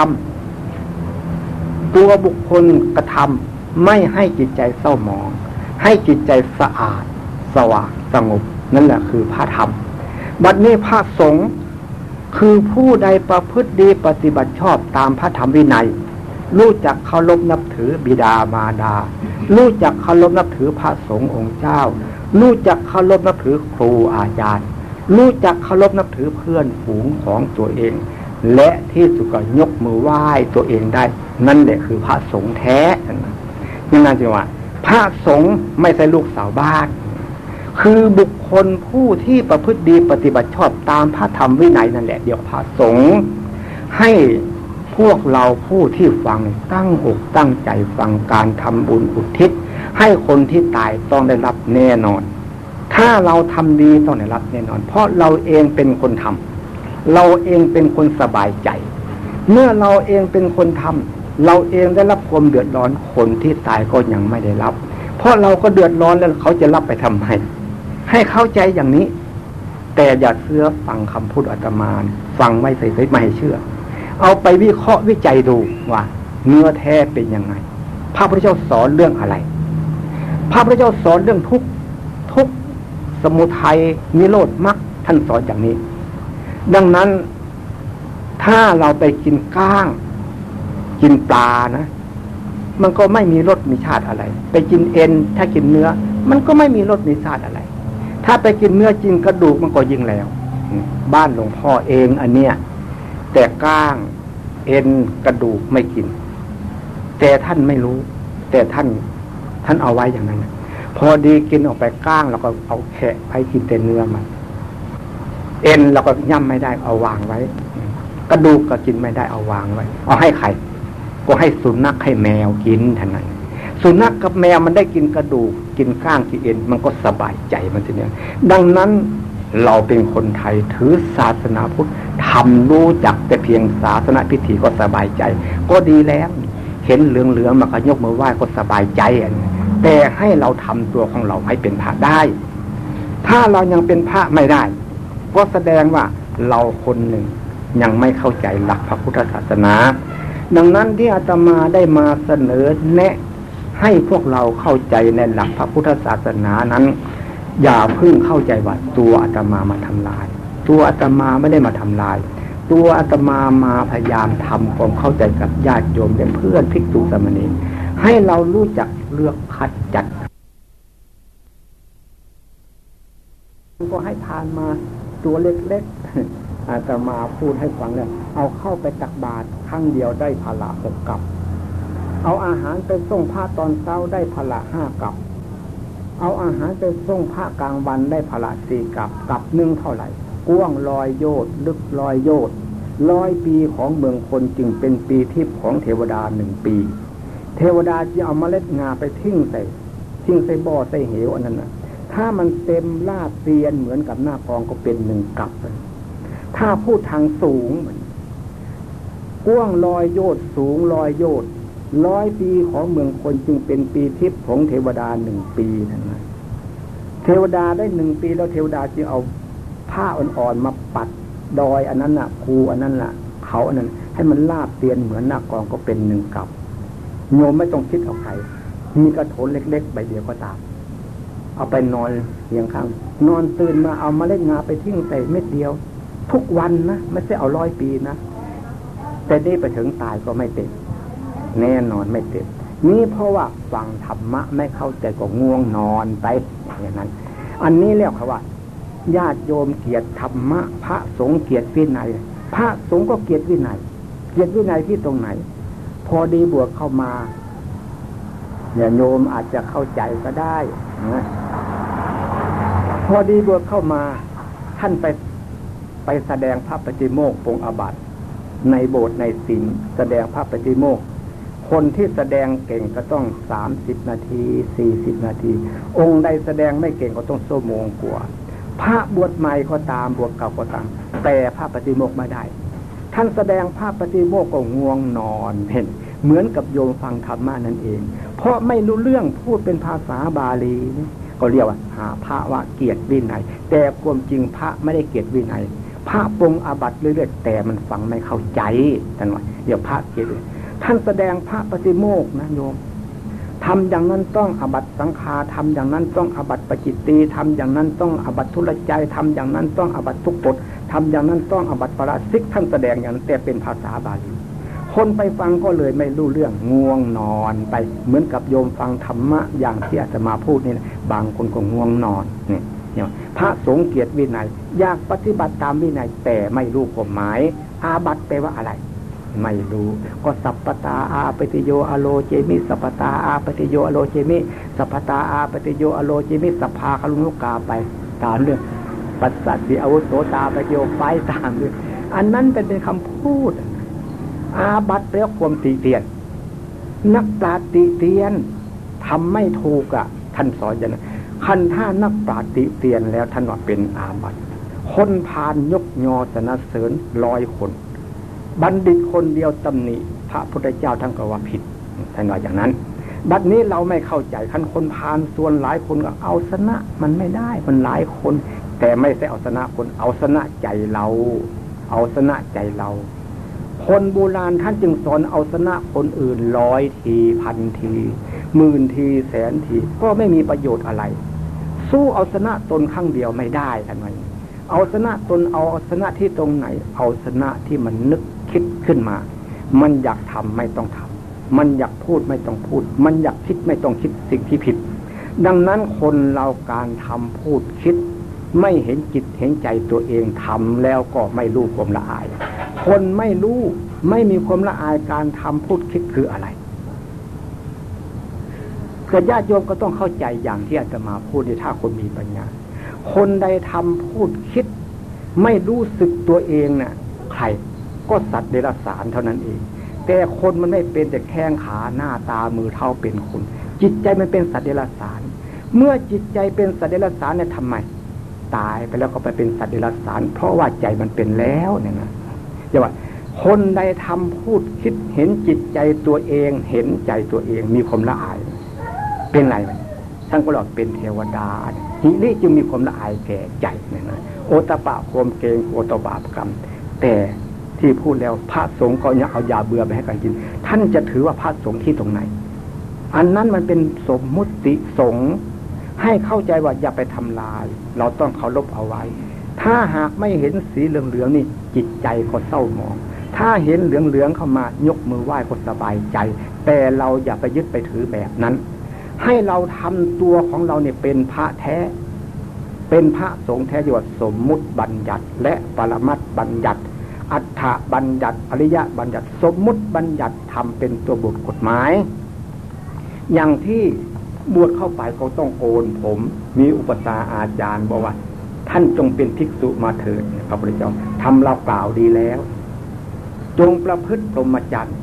ำตัวบุคคลกระทำไม่ให้จิตใจเศร้าหมอง ให้จิตใจสะอาด สว่างสงบ นั่นแหละคือพระธรรมบัดนี้พระสงฆ์ คือผู้ใดประพฤติดีปฏิบัติชอบตามพระธรรมวินัย รู้จักเคารพนับถือบิดามารดา รู้จักเคารพนับถือพระสงฆ์องค์เจ้า รู้จักเคารพนับถือครูอาจารย์ รู้จักเคารพนับถือเพื่อนฝูงของตัวเอง และที่สุดก็ยกมือไหว้ตัวเองได้ นั่นแหละคือพระสงฆ์แท้นี่นั่นจึงว่า พระสงฆ์ไม่ใช่ลูกสาวบ้าน คือบุคคลผู้ที่ประพฤติดีปฏิบัติชอบตามพระธรรมวินัยนั่นแหละ เดี๋ยวพระสงฆ์ให้พวกเราผู้ที่ฟังตั้งอกตั้งใจฟังการทำบุญอุทิศ ให้คนที่ตายต้องได้รับแน่นอน ถ้าเราทำดีต้องได้รับแน่นอน เพราะเราเองเป็นคนทำเราเองเป็นคนสบายใจ เมื่อเราเองเป็นคนทำเราเองได้รับความเดือดร้อนคนที่ตายก็ยังไม่ได้รับ เพราะเราก็เดือดร้อนแล้วเขาจะรับไปทำไม ให้เข้าใจอย่างนี้ แต่อย่าเชื่อฟังคำพูดอาตมาฟังไม่ใส่ใจไม่เชื่อ เอาไปวิเคราะห์วิจัยดูว่า เนื้อแท้เป็นยังไง พระพุทธเจ้าสอนเรื่องอะไร พระพุทธเจ้าสอนเรื่องทุกทุกสมุทัยนิโรธมรรคท่านสอนอย่างนี้ ดังนั้นถ้าเราไปกินก้าง กินปลานะมันก็ไม่มีรสมีชาติอะไร ไปกินเอ็น ถ้ากินเนื้อ มันก็ไม่มีรสมีชาติอะไร ถ้าไปกินเนื้อจริงกระดูกมันก็ยิ่งแล้ว บ้านหลวงพ่อเองอันเนี้ยแต่ก้างเอ็นกระดูกไม่กิน แต่ท่านไม่รู้ แต่ท่านท่านเอาไว้อย่างนั้นพอดีกินออกไปก้างเราก็เอาแค่ไปกินแต่เนื้อมัน เอ็นเราก็ย่ำไม่ได้เอาวางไว้ กระดูกก็กินไม่ได้เอาวางไว้ เอาให้ใครก็ให้สุนัขให้แมวกินท่านั้น สุนัขกับแมวมันได้กินกระดูก กินก้างกินเอ็น มันก็สบายใจมันทีเนี้ยดังนั้นเราเป็นคนไทยถือศาสนาพุทธทำรู้จักแต่เพียงศาสนาพิธีก็สบายใจ ก็ดีแล้ว เห็นเหลืองๆมาก็ยกมือไหว้ก็สบายใจอันแต่ให้เราทำตัวของเราให้เป็นพระได้ ถ้าเรายังเป็นพระไม่ได้ ก็แสดงว่าเราคนหนึ่งยังไม่เข้าใจหลักพระพุทธศาสนา ดังนั้นที่อาตมาได้มาเสนอแนะ ให้พวกเราเข้าใจในหลักพระพุทธศาสนานั้น อย่าเพิ่งเข้าใจว่าตัวอาตมามาทำลาย ตัวอาตมาไม่ได้มาทำลาย ตัวอาตมามาพยายามทำความเข้าใจกับญาติโยมเป็นเพื่อนภิกษุสมณีให้เรารู้จักเลือกคัดจัดก็ให้ทานมาตัวเล็กๆอาตมาพูดให้ฟังเลยเอาเข้าไปตักบาตรครั้งเดียวได้พละหกกับ เอาอาหารไปส่งผ้าตอนเช้าได้พละห้ากับ เอาอาหารไปส่งผ้ากลางวันได้พละสี่กับกับหนึ่งเท่าไหร่กว้างลอยโยดลึกลอยโยดร้อยปีของเมืองคนจึงเป็นปีทิพย์ของเทวดาหนึ่งปี เทวดาจะเอาเมล็ดงาไปทิ้งใส่ทิ้งใส่บ่อใส่เหวอันนั้นนะถ้ามันเต็มลาดเตียนเหมือนกับหน้ากองก็เป็นหนึ่งกับเลยถ้าพูดทางสูงกว้างลอยโยดสูงลอยโยด ร้อยปีของเมืองคนจึงเป็นปีทิพย์ของเทวดาหนึ่งปีนั่นนะเทวดาได้หนึ่งปีแล้วเทวดาจึงเอาผ้าอ่อนๆมาปัดดอยอันนั้นน่ะภูอันนั้นล่ะ เขาอันนั้น ให้มันลาบเตียนเหมือนหน้ากองก็เป็นหนึ่งกับโยมไม่ต้องคิดเอาใครมีกระโถนเล็กๆใบเดียวก็ตาม เอาไปนอนเพียงข้างนอนตื่นมาเอามาเล่นงาไปทิ้งใส่เม็ดเดียว ทุกวันนะไม่ใช่เอาร้อยปีนะ แต่นี่ไปถึงตายก็ไม่เต็ม แน่นอนไม่ต็มนี่เพราะว่าฟังธรรมะไม่เข้าใจก็ง่วงนอนไปอย่างนั้น อันนี้เรียกว่าญาติโยมเกียรติธรรมะ พระสงฆ์เกียรติวินัย พระสงฆ์ก็เกียรติวินัย เกียรติวินัยที่ตรงไหน พอดีบวกเข้ามาเนี่ยโยมอาจจะเข้าใจก็ได้นะพอดีบวกเข้ามา ท่านไปไปแสดงพระปฏิโมกปงอบัตในโบสถ์ในสิงแสดงพระปฏิโมก คนที่แสดงเก่งก็ต้องสามสิบนาทีสี่สิบนาที องค์ใดแสดงไม่เก่งก็ต้องชั่วโมงกว่าพระบวชใหม่ก็ตามบวชเก่าก็ตาม แต่พระปฏิโมกไม่ได้ ท่านแสดงพระปฏิโมกก็ง่วงนอนเห็น เหมือนกับโยมฟังธรรมะนั่นเอง เพราะไม่รู้เรื่องพูดเป็นภาษาบาลีก็เรียกว่า หาพระว่าเกียรติวินัยแต่ความจริงพระไม่ได้เกียรติวินัยพระปรงอาบัตเรื่อยๆแต่มันฟังไม่เข้าใจท่านว่าเดี๋ยวพระเกียรติ ท่านแสดงพระปฏิโมกนะโยมทำอย่างนั้นต้องอบัตสังฆาทำอย่างนั้นต้องอบัตปจิตตีทำอย่างนั้นต้องอบัตทุลใจทำอย่างนั้นต้องอบัตทุกปดทำอย่างนั้นต้องอบัตปราชิกท่านแสดงอย่างนั้นแต่เป็นภาษาบาลีคนไปฟังก็เลยไม่รู้เรื่องง่วงนอนไปเหมือนกับโยมฟังธรรมะอย่างที่อาจจะมาพูดนี่บางคนก็ง่วงนอนเนี่ยเนี่ยพระสงฆ์เกียรติวินัยอยากปฏิบัติตามวินัยแต่ไม่รู้กฎหมาย อาบัตแปลว่าอะไร ไม่รู้ ก็สัพปตาอาปติโยอโลเจมิ สัพปตาอาปติโยอโลเจมิ สัพปตาอาปติโยอโลเจมิสัพพาคลุนุกาไป ตามเรื่องปัสสัตติอาวุโสตาปโยไปตามเรื่องอันนั้นเป็นเป็นคำพูด อาบัตแปลความตีเตียน นักปราติเตียนทำไม่ถูกอะ ท่านสอนอย่างนั้นคันท่านักปราติเตียนแล้วท่านว่าเป็นอาบัตคนพานยกยอสนเสริญลอยคน บัณฑิตคนเดียวตำหนิพระพุทธเจ้าทั้งก็ว่าผิดท่านว่าอย่างนั้น บัดนี้เราไม่เข้าใจคันคนพานส่วนหลายคนก็เอาชนะ มันไม่ได้มันหลายคน แต่ไม่ใช่เอาชนะคนเอาชนะใจเรา เอาชนะใจเรา คนโบราณท่านจึงสอนเอาชนะคนอื่นร้อยทีพันทีหมื่นทีแสนทีก็ไม่มีประโยชน์อะไร สู้เอาชนะตนข้างเดียวไม่ได้ท่านว่าเอาชนะตนเอาชนะที่ตรงไหน เอาชนะที่มันนึก คิดขึ้นมา มันอยากทำไม่ต้องทำมันอยากพูดไม่ต้องพูด มันอยากคิดไม่ต้องคิดสิ่งที่ผิด ดังนั้นคนเราการทำพูดคิด ไม่เห็นจิตเห็นใจตัวเองทำแล้วก็ไม่รู้ความละอาย คนไม่รู้ไม่มีความละอายการทำพูดคิดคืออะไรเกิดญาติโยมก็ต้องเข้าใจอย่างที่อาจจะมาพูดในถ้าคนมีปัญญา คนใดทำพูดคิด ไม่รู้สึกตัวเองนะ่ะ ใคร ก็สัตว์เดรัจฉานเท่านั้นเอง แต่คนมันไม่เป็นแต่แข้งขาหน้าตามือเท้าเป็นคน จิตใจมันเป็นสัตว์เดรัจฉาน เมื่อจิตใจเป็นสัตว์เดรัจฉานเนี่ยทำไม ตายไปแล้วก็ไปเป็นสัตว์เดรัจฉาน เพราะว่าใจมันเป็นแล้วเนี่ยนะจะว่าคนใดทำพูดคิดเห็นจิตใจตัวเอง เห็นใจตัวเองมีความละอาย เป็นไรไหมท่านก็บอกเป็นเทวดาหิริจึงมีความละอายแก่ใจเนี่ยนะโอตปะความเกงโอตบาปกรรม แต่ ที่พูดแล้วพระสงฆ์ก็ยังเอายาเบื่อไปให้กันกิน ท่านจะถือว่าพระสงฆ์ที่ตรงไหน อันนั้นมันเป็นสมมุติสงฆ์ให้เข้าใจว่าอย่าไปทำลาย เราต้องเคารพเอาไว้ ถ้าหากไม่เห็นสีเหลืองๆนี่จิตใจก็เศร้าหมอง ถ้าเห็นเหลืองๆเข้ามายกมือไหว้ก็สบายใจ แต่เราอย่าไปยึดไปถือแบบนั้น ให้เราทำตัวของเราเนี่ยเป็นพระแท้ เป็นพระสงฆ์แท้ที่ว่าสมมุติบัญญัติ และปรมัตบัญญัติ อัฏฐบัญญัติอริยะบัญญัติสมมุติบัญญัติทำเป็นตัวบทกฎหมาย อย่างที่บวชเข้าไปก็ต้องโกนผม มีอุปสาอาจารย์บอกว่า ท่านจงเป็นภิกษุมาเถิดพระพุทธเจ้าทำเรากล่าวดีแล้ว จงประพฤติพรหมจรรย์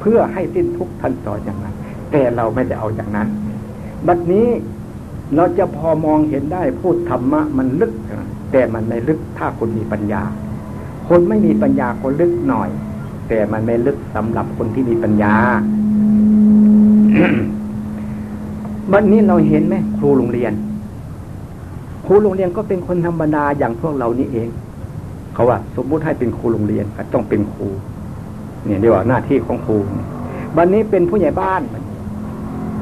เพื่อให้สิ้นทุกข์ท่านสอนอย่างนั้น แต่เราไม่ได้เอาอย่างนั้น บัดนี้เราจะพอมองเห็นได้พูดธรรมะมันลึก แต่มันไม่ลึกถ้าคนมีปัญญา คนไม่มีปัญญาก็ลึกหน่อย แต่มันไม่ลึกสำหรับคนที่มีปัญญาวันนี้เราเห็นไหมครูโรงเรียน ครูโรงเรียนก็เป็นคนธรรมดาอย่างพวกเรานี่เอง เขาว่า สมมุติให้เป็นครูโรงเรียนก็ต้องเป็นครู เนี่ยเรียกว่าหน้าที่ของครูวันนี้เป็นผู้ใหญ่บ้าน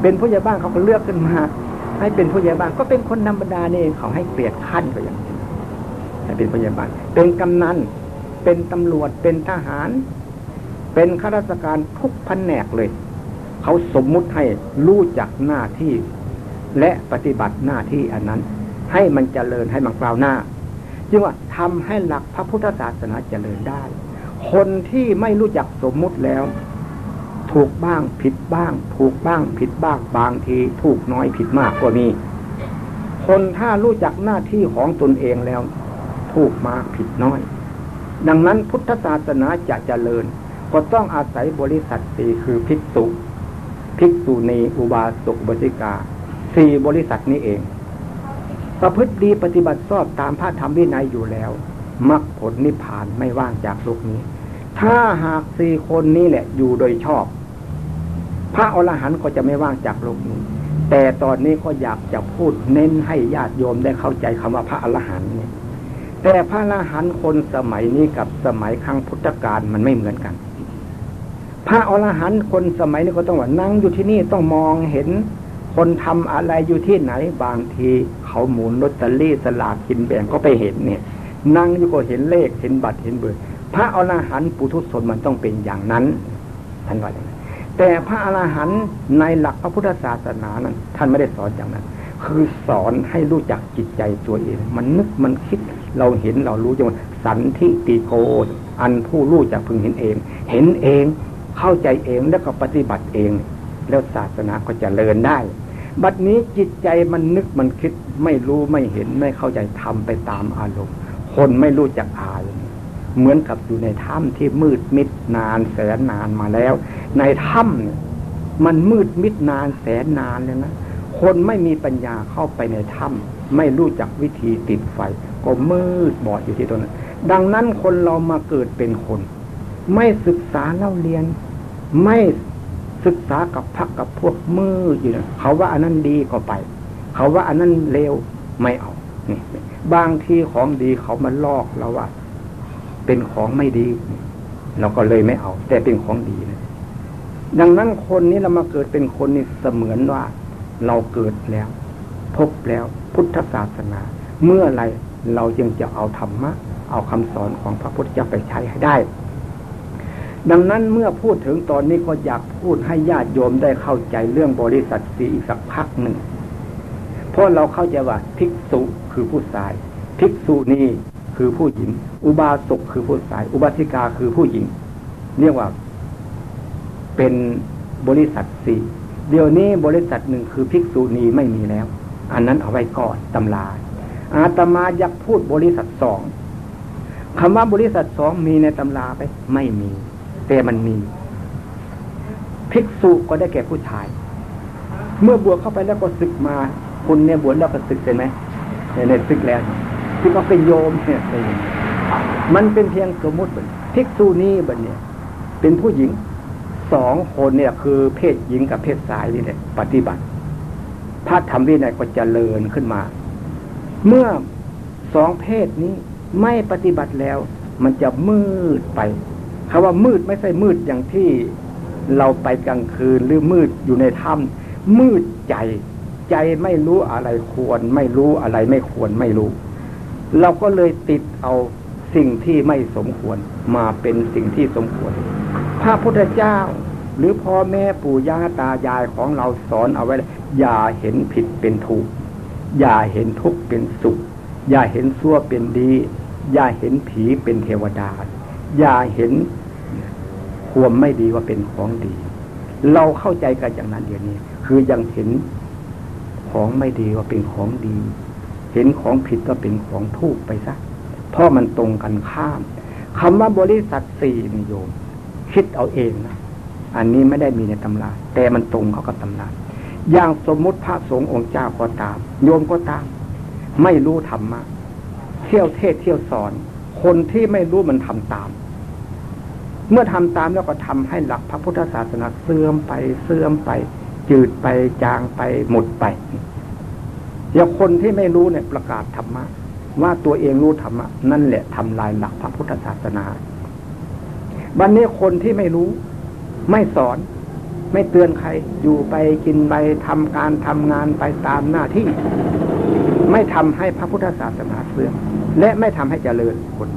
เป็นผู้ใหญ่บ้านเขาก็เลือกขึ้นมา ให้เป็นผู้ใหญ่บ้านก็เป็นคนธรรมดาเนี่เองเขาให้เปลี่ยนขั้นไปอย่างนี้ให้เป็นผู้ใหญ่บ้านเป็นกำนัน เป็นตำรวจเป็นทหาร เป็นข้าราชการทุกแผนกเลย เขาสมมุติให้รู้จักหน้าที่ และปฏิบัติหน้าที่อันนั้น ให้มันเจริญให้มันกล่าวหน้าจึงว่าทำให้หลักพระพุทธศาสนาเจริญได้ คนที่ไม่รู้จักสมมุติแล้ว ถูกบ้างผิดบ้าง ถูกบ้างผิดบ้างบางทีถูกน้อยผิดมากก็มีคนถ้ารู้จักหน้าที่ของตนเองแล้ว ถูกมากผิดน้อย ดังนั้นพุทธศาสนาจะเจริญ ก็ต้องอาศัยบริษัทสี่คือภิกษุ ภิกษุณีอุบาสกบริกาสี่บริษัทนี้เอง ประพฤติดีปฏิบัติชอบตามพระธรรมวินัยอยู่แล้วมรรคผลนิพพานไม่ว่างจากโลกนี้ ถ้าหากสี่คนนี้แหละอยู่โดยชอบ พระอรหันต์ก็จะไม่ว่างจากโลกนี้ แต่ตอนนี้ก็อยากจะพูดเน้นให้ญาติโยมได้เข้าใจคำว่าพระอรหันต์เนี่ย แต่พระอรหันต์คนสมัยนี้กับสมัยครั้งพุทธกาลมันไม่เหมือนกัน พระอรหันต์คนสมัยนี้ก็ต้องว่านั่งอยู่ที่นี่ต้องมองเห็น คนทำอะไรอยู่ที่ไหน บางทีเขาหมุนลอตเตอรี่สลากกินแบ่งก็ไปเห็นเนี่ย นั่งอยู่ก็เห็นเลขเห็นบัตรเห็นเบอร์พระอรหันต์ปุถุชนมันต้องเป็นอย่างนั้นท่านว่าอย่างแต่พระอรหันต์ในหลักพระพุทธศาสนานั้น ท่านไม่ได้สอนอย่างนั้น คือสอนให้รู้จักจิตใจตัวเอง มันนึกมันคิด เราเห็นเรารู้จังสันทิติโก อันผู้รู้จักพึงเห็นเอง เห็นเองเข้าใจเองแล้วก็ปฏิบัติเอง แล้วศาสนาก็จะเลินได้ บัดนี้จิตใจมันนึกมันคิดไม่รู้ไม่เห็นไม่เข้าใจทำไปตามอารมณ์ คนไม่รู้จักอายเหมือนกับอยู่ในถ้ำที่มืดมิดนานแสนนานมาแล้ว ในถ้ำเนี่ยมันมืดมิดนานแสนนานเลยนะ คนไม่มีปัญญาเข้าไปในถ้ำไม่รู้จักวิธีติดไฟ ก็มืดบอดอยู่ที่ตรงนั้น ดังนั้นคนเรามาเกิดเป็นคน ไม่ศึกษาเล่าเรียน ไม่ศึกษากับพักกับพวกมืออยู่นะเขาว่าอันนั้นดีก็ไป เขาว่าอันนั้นเลวไม่เอานี่บางทีของดีเขามาลอกเราว่า เป็นของไม่ดี เราก็เลยไม่เอา แต่เป็นของดีนะดังนั้นคนนี้เรามาเกิดเป็นคนนี่เสมือนว่า เราเกิดแล้ว พบแล้ว พุทธศาสนา เมื่อไร เราจึงจะเอาธรรมะ เอาคำสอนของพระพุทธเจ้าไปใช้ให้ได้ ดังนั้นเมื่อพูดถึงตอนนี้ก็อยากพูดให้ญาติโยมได้เข้าใจเรื่องบริษัทสีอีกสักพักหนึ่ง เพราะเราเข้าใจว่าภิกษุคือผู้ชาย ภิกษุนีคือผู้หญิง อุบาสกคือผู้ชาย อุบาสิกาคือผู้หญิง เรียกว่าเป็นบริษัทสี่เดี๋ยวนี้บริษัทหนึ่งคือภิกษุณีไม่มีแล้ว อันนั้นเอาไว้ก่อนตำรา อาตมาอยากพูดบริษัทสองคำว่าบริษัทสองมีในตำราไป ไม่มี แต่มันมี ภิกษุก็ได้แก่ผู้ชาย เมื่อบวชเข้าไปแล้วก็ศึกมาคุณเนี่ยบวชแล้วก็ศึกใช่ไหมในศึกแล้วที่เขาเป็นโยมเนี่ยมันเป็นเพียงสมมติภิกษุนี้บัดเนี่ย เป็นผู้หญิงสองคนเนี่ย คือเพศหญิงกับเพศชายนี่แหละปฏิบัติพระธรรมวินัยก็จเจริญขึ้นมา เมื่อสองเพศนี้ไม่ปฏิบัติแล้ว มันจะมืดไปคาว่ามืดไม่ใช่มืดอย่างที่เราไปกลางคืนหรือมืดอยู่ในถ้ำมืดใจ ใจไม่รู้อะไรควร ไม่รู้อะไรไม่ควรไม่รู้ เราก็เลยติดเอาสิ่งที่ไม่สมควรมาเป็นสิ่งที่สมควร พระพุทธเจ้า หรือพ่อแม่ปู่ย่าตายายของเราสอนเอาไว้ อย่าเห็นผิดเป็นถูก อย่าเห็นทุกข์เป็นสุข อย่าเห็นชั่วเป็นดี อย่าเห็นผีเป็นเทวดา อย่าเห็นความไม่ดีว่าเป็นของดี เราเข้าใจกันอย่างนั้นเดี๋ยวนี้ คือยังเห็นของไม่ดีว่าเป็นของดี เห็นของผิดก็เป็นของทุกไปซะเพราะมันตรงกันข้ามคำว่าบริษัทสี่นิโยม คิดเอาเองนะอันนี้ไม่ได้มีในตำรา แต่มันตรงเข้ากับตำรา อย่างสมมุติพระสงฆ์องค์เจ้าก็ตาม โยมก็ตาม ไม่รู้ธรรมะเที่ยวเทศเที่ยวสอน คนที่ไม่รู้มันทำตาม เมื่อทำตามแล้วก็ทำให้หลักพระพุทธศาสนาเสื่อมไปเสื่อมไป จืดไปจางไปหมดไปอย่างคนที่ไม่รู้เนี่ยประกาศธรรมะว่าตัวเองรู้ธรรมะนั่นแหละทำลายหลักพระพุทธศาสนา บันนี้คนที่ไม่รู้ ไม่สอน ไม่เตือนใครอยู่ไปกินไปทำการทำงานไปตามหน้าที่ ไม่ทำให้พระพุทธศาสนาเสื่อมและไม่ทำให้เจริญคน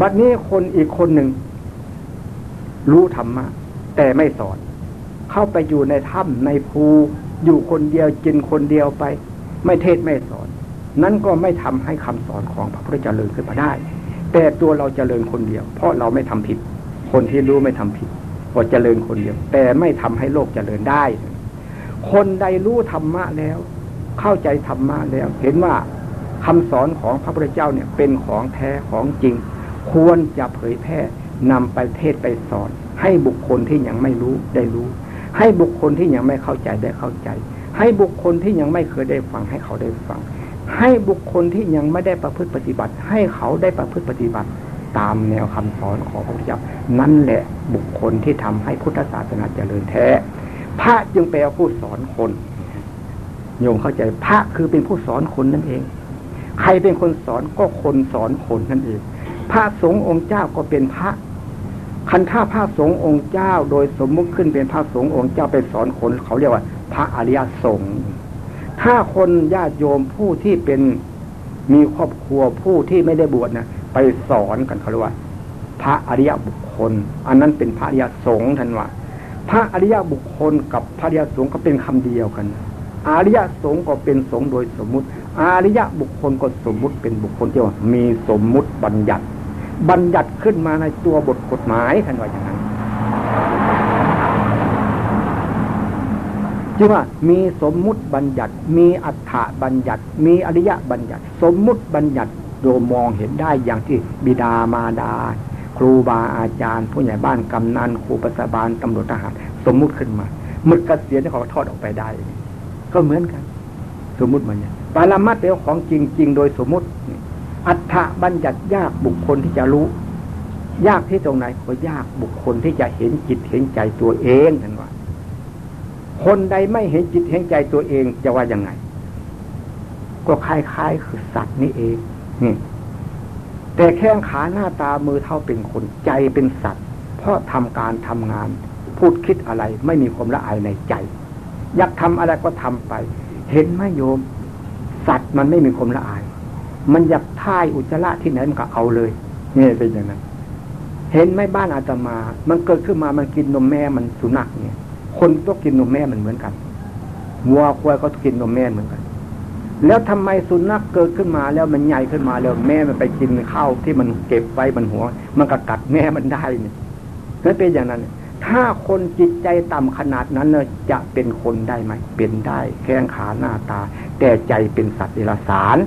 บัดนี้คนอีกคนหนึ่ง รู้ธรรมะแต่ไม่สอน เข้าไปอยู่ในถ้ำในภูอยู่คนเดียวกินคนเดียวไป ไม่เทศไม่สอน นั่นก็ไม่ทำให้คำสอนของพระพุทธเจ้าเจริญขึ้นมาได้ แต่ตัวเราจเจริญคนเดียว เพราะเราไม่ทำผิด คนที่รู้ไม่ทำผิด ก็เจริญคนเดียว แต่ไม่ทำให้โลกเจริญได้ คนใดรู้ธรรมะแล้ว เข้าใจธรรมะแล้ว เห็นว่าคำสอนของพระพุทธเจ้าเนี่ยเป็นของแท้ของจริง ควรจะเผยแพร่นำไปเทศไปสอน ให้บุคคลที่ยังไม่รู้ได้รู้ ให้บุคคลที่ยังไม่เข้าใจได้เข้าใจ ให้บุคคลที่ยังไม่เคยได้ฟังให้เขาได้ฟัง ให้บุคคลที่ยังไม่ได้ประพฤติปฏิบัติ ให้เขาได้ประพฤติปฏิบัติ ตามแนวคำสอนของพระพุทธเจ้านั่นแหละบุคคลที่ทำให้พุทธศาสนาเจริญแท้ พระจึงแปลผู้สอนคนโยมเข้าใจพระคือเป็นผู้สอนคนนั่นเอง ใครเป็นคนสอนก็คนสอนคนนั่นเอง พระสงฆ์องค์เจ้าก็เป็นพระคันท่าพระสงฆ์องค์เจ้า โดยสมมุติขึ้นเป็นพระสงฆ์องค์เจ้าไปสอนคนเขาเรียกว่า พระอริยสงฆ์ถ้าคนญาติโยมผู้ที่เป็นมีครอบครัวผู้ที่ไม่ได้บวชนะ ไปสอนกันเขาเรียกว่า พระอริยบุคคล อันนั้นเป็นพระอริยสงฆ์ท่านว่า พระอริยบุคคลกับพระอริยสงฆ์ก็เป็นคำเดียวกันอริยสงฆ์ก็เป็นสงฆ์โดยสมมุติ อริยบุคคลก็สมมุติเป็นบุคคลที่ว่ามีสมมุติบัญญัติ บัญญัติขึ้นมาในตัวบทกฎหมายท่านว่าอย่างนั้นจึงว่ามีสมมุติบัญญัติ มีอัฏฐบัญญัติ มีอริยบัญญัติ สมมุติบัญญัติ โดยมองเห็นได้อย่างที่บิดามารดา ครูบาอาจารย์ ผู้ใหญ่บ้านกำนันครูประสบาลตำรวจทหารสมมุติขึ้นมามึกเกษียณเขาทอดออกไปได้ ก็เหมือนกัน สมมุติมันเนี่ยปรมัดเป็นของจริงจริงโดยสมมุติ อัฏฐบัญญัติยากบุคคลที่จะรู้ ยากที่ตรงไหนก็ยากบุคคลที่จะเห็นจิตเห็นใจตัวเองท่านว่า คนใดไม่เห็นจิตเห็นใจตัวเองจะว่ายังไง ก็คล้ายๆคือสัตว์นี่เอง นี่ แต่แข้งขาหน้าตามือเท่าเป็นคนใจเป็นสัตว์ เพราะทำการทำงาน พูดคิดอะไรไม่มีความละอายในใจ อยากทำอะไรก็ทำไป เห็นไหมโยม สัตว์มันไม่มีความละอาย มันอยากท่ายอุจจาระที่ไหนมันก็เอาเลยนี่เป็นอย่างนั้นเห็นไหมบ้านอาตมา มันเกิดขึ้นมามันกินนมแม่มันสุนัขเนี่ย คนต้องกินนมแม่มันเหมือนกันวัวควายก็กินนมแม่เหมือนกัน แล้วทำไมสุนัขเกิดขึ้นมาแล้วมันใหญ่ขึ้นมาแล้วแม่มันไปกินข้าวที่มันเก็บไว้มันหัว มันก็กัดแม่มันได้เนี่ยนั่นเป็นอย่างนั้น ถ้าคนจิตใจต่ำขนาดนั้นเลยจะเป็นคนได้ไหมเป็นได้แข้งขาหน้าตา แต่ใจเป็นสัตว์เดรัจฉาน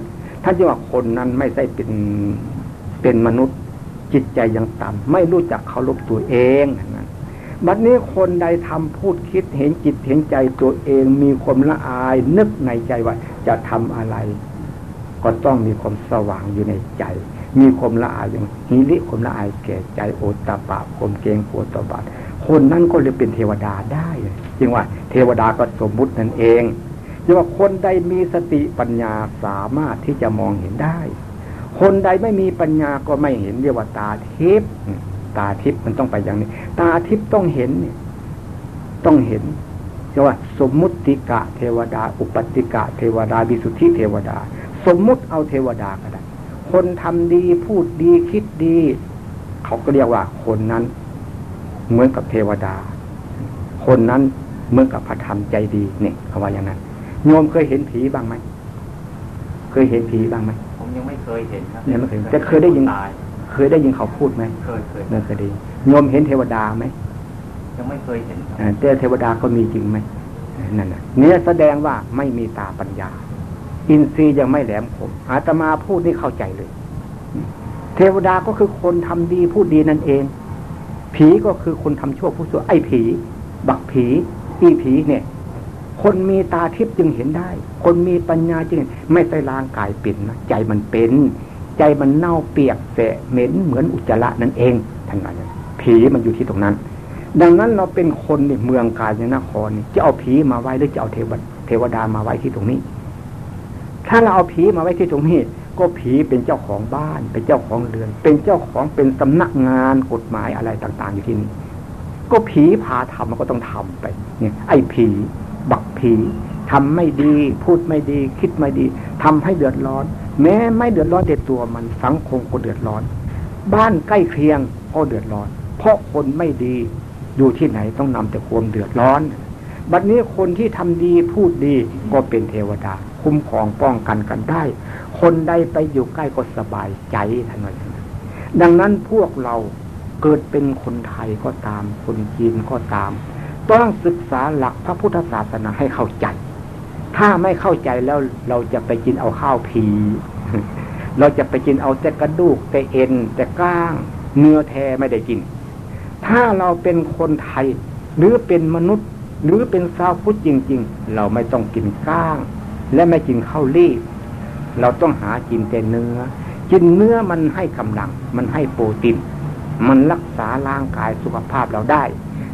ท่านจะว่าคนนั้นไม่ใช่เป็นเป็นมนุษย์ จิตใจยังต่ำไม่รู้จักเคารพตัวเองนะบัดนี้คนใดทำพูดคิดเห็นจิตเห็นใจตัวเองมีความละอายนึกในใจว่า จะทำอะไร ก็ต้องมีความสว่างอยู่ในใจ มีความละอายอย่างหิริความละอายแก่ใจโอตตาปะความเกงกลัวตบาปคนนั้นก็เลยเป็นเทวดาได้จึงว่า เทวดาก็สมมุตินั่นเองจึงว่าคนใดมีสติปัญญาสามารถที่จะมองเห็นได้ คนใดไม่มีปัญญาก็ไม่เห็นเรียกว่าตาทิพย์ตาทิพย์มันต้องไปอย่างนี้ ตาทิพย์ต้องเห็นเนี่ย ต้องเห็น เรียกว่า สมมุติกะเทวดา อุปติกะเทวดาบิสุทธิเทวดา สมมุติเอาเทวดาก็ได้คนทำดีพูดดีคิดดี เขาก็เรียกว่า คนนั้นเหมือนกับเทวดา คนนั้นเหมือนกับพระธรรมใจดีเนี่ยเขาว่าอย่างนั้นโยมเคยเห็นผีบ้างไหมเคยเห็นผีบ้างไหมผมยังไม่เคยเห็นครับยังไม่เคยแต่เคยได้ยินตายเคยได้ยินเขาพูดไหมเคยเคยนั่นเคยได้ยินโยมเห็นเทวดาไหม ยังไม่เคยเห็นแต่เทวดาก็มีจริงไหมนั่นน่ะเนี่ยแสดงว่าไม่มีตาปัญญา อินทรีย์ยังไม่แหลมคมอาตมาพูดนี่เข้าใจเลย เทวดาก็คือคนทำดีพูดดีนั่นเอง ผีก็คือคนทำชั่วผู้ชั่วไอ้ผี บักผี อีผีเนี่ย คนมีตาทิพย์จึงเห็นได้ คนมีปัญญาจึงเห็นไม่ใช่ร่างกายเป็นนะใจมันเป็น ใจมันเน่าเปียกแสะเหม็นเหมือนอุจจาระนั่นเองท่านว่าอย่างนั้นผีมันอยู่ที่ตรงนั้น ดังนั้นเราเป็นคนในเมืองกาญจนครนี่จะเอาผีมาไว้หรือจะเอาเทวดเทวดามาไว้ที่ตรงนี้ ถ้าเราเอาผีมาไว้ที่ตรงนี้ ก็ผีเป็นเจ้าของบ้าน เป็นเจ้าของเรือน เป็นเจ้าของเป็นสำนักงานกฎหมายอะไรต่าง ๆ อยู่ที่นี่ก็ผีพาทำมันก็ต้องทำไป เนี่ย ไอ้ผี บักผีทำไม่ดี พูดไม่ดี คิดไม่ดีทำให้เดือดร้อน แม้ไม่เดือดร้อนแต่ตัวมันสังคมก็เดือดร้อน บ้านใกล้เคียงก็เดือดร้อน เพราะคนไม่ดี อยู่ที่ไหนต้องนำแต่ความเดือดร้อน บัดนี้คนที่ทำดีพูดดีก็เป็นเทวดา คุ้มครองป้องกันกันได้ คนใดไปอยู่ใกล้ก็สบายใจท่านว่าอย่าดังนั้นพวกเราเกิดเป็นคนไทยก็ตาม คนจีนก็ตาม ต้องศึกษาหลักพระพุทธศาสนาให้เข้าใจ ถ้าไม่เข้าใจแล้วเราจะไปกินเอาข้าวผี เราจะไปกินเอาแต่กระดูกแต่เอ็นแต่ก้าง เนื้อแท้ไม่ได้กิน ถ้าเราเป็นคนไทย หรือเป็นมนุษย์ หรือเป็นชาวพุทธจริง ๆ เราไม่ต้องกินก้าง และไม่กินข้าวรีบเราต้องหากินแต่เนื้อ กินเนื้อมันให้กำลัง มันให้โปรตีนมันรักษาร่างกายสุขภาพเราได้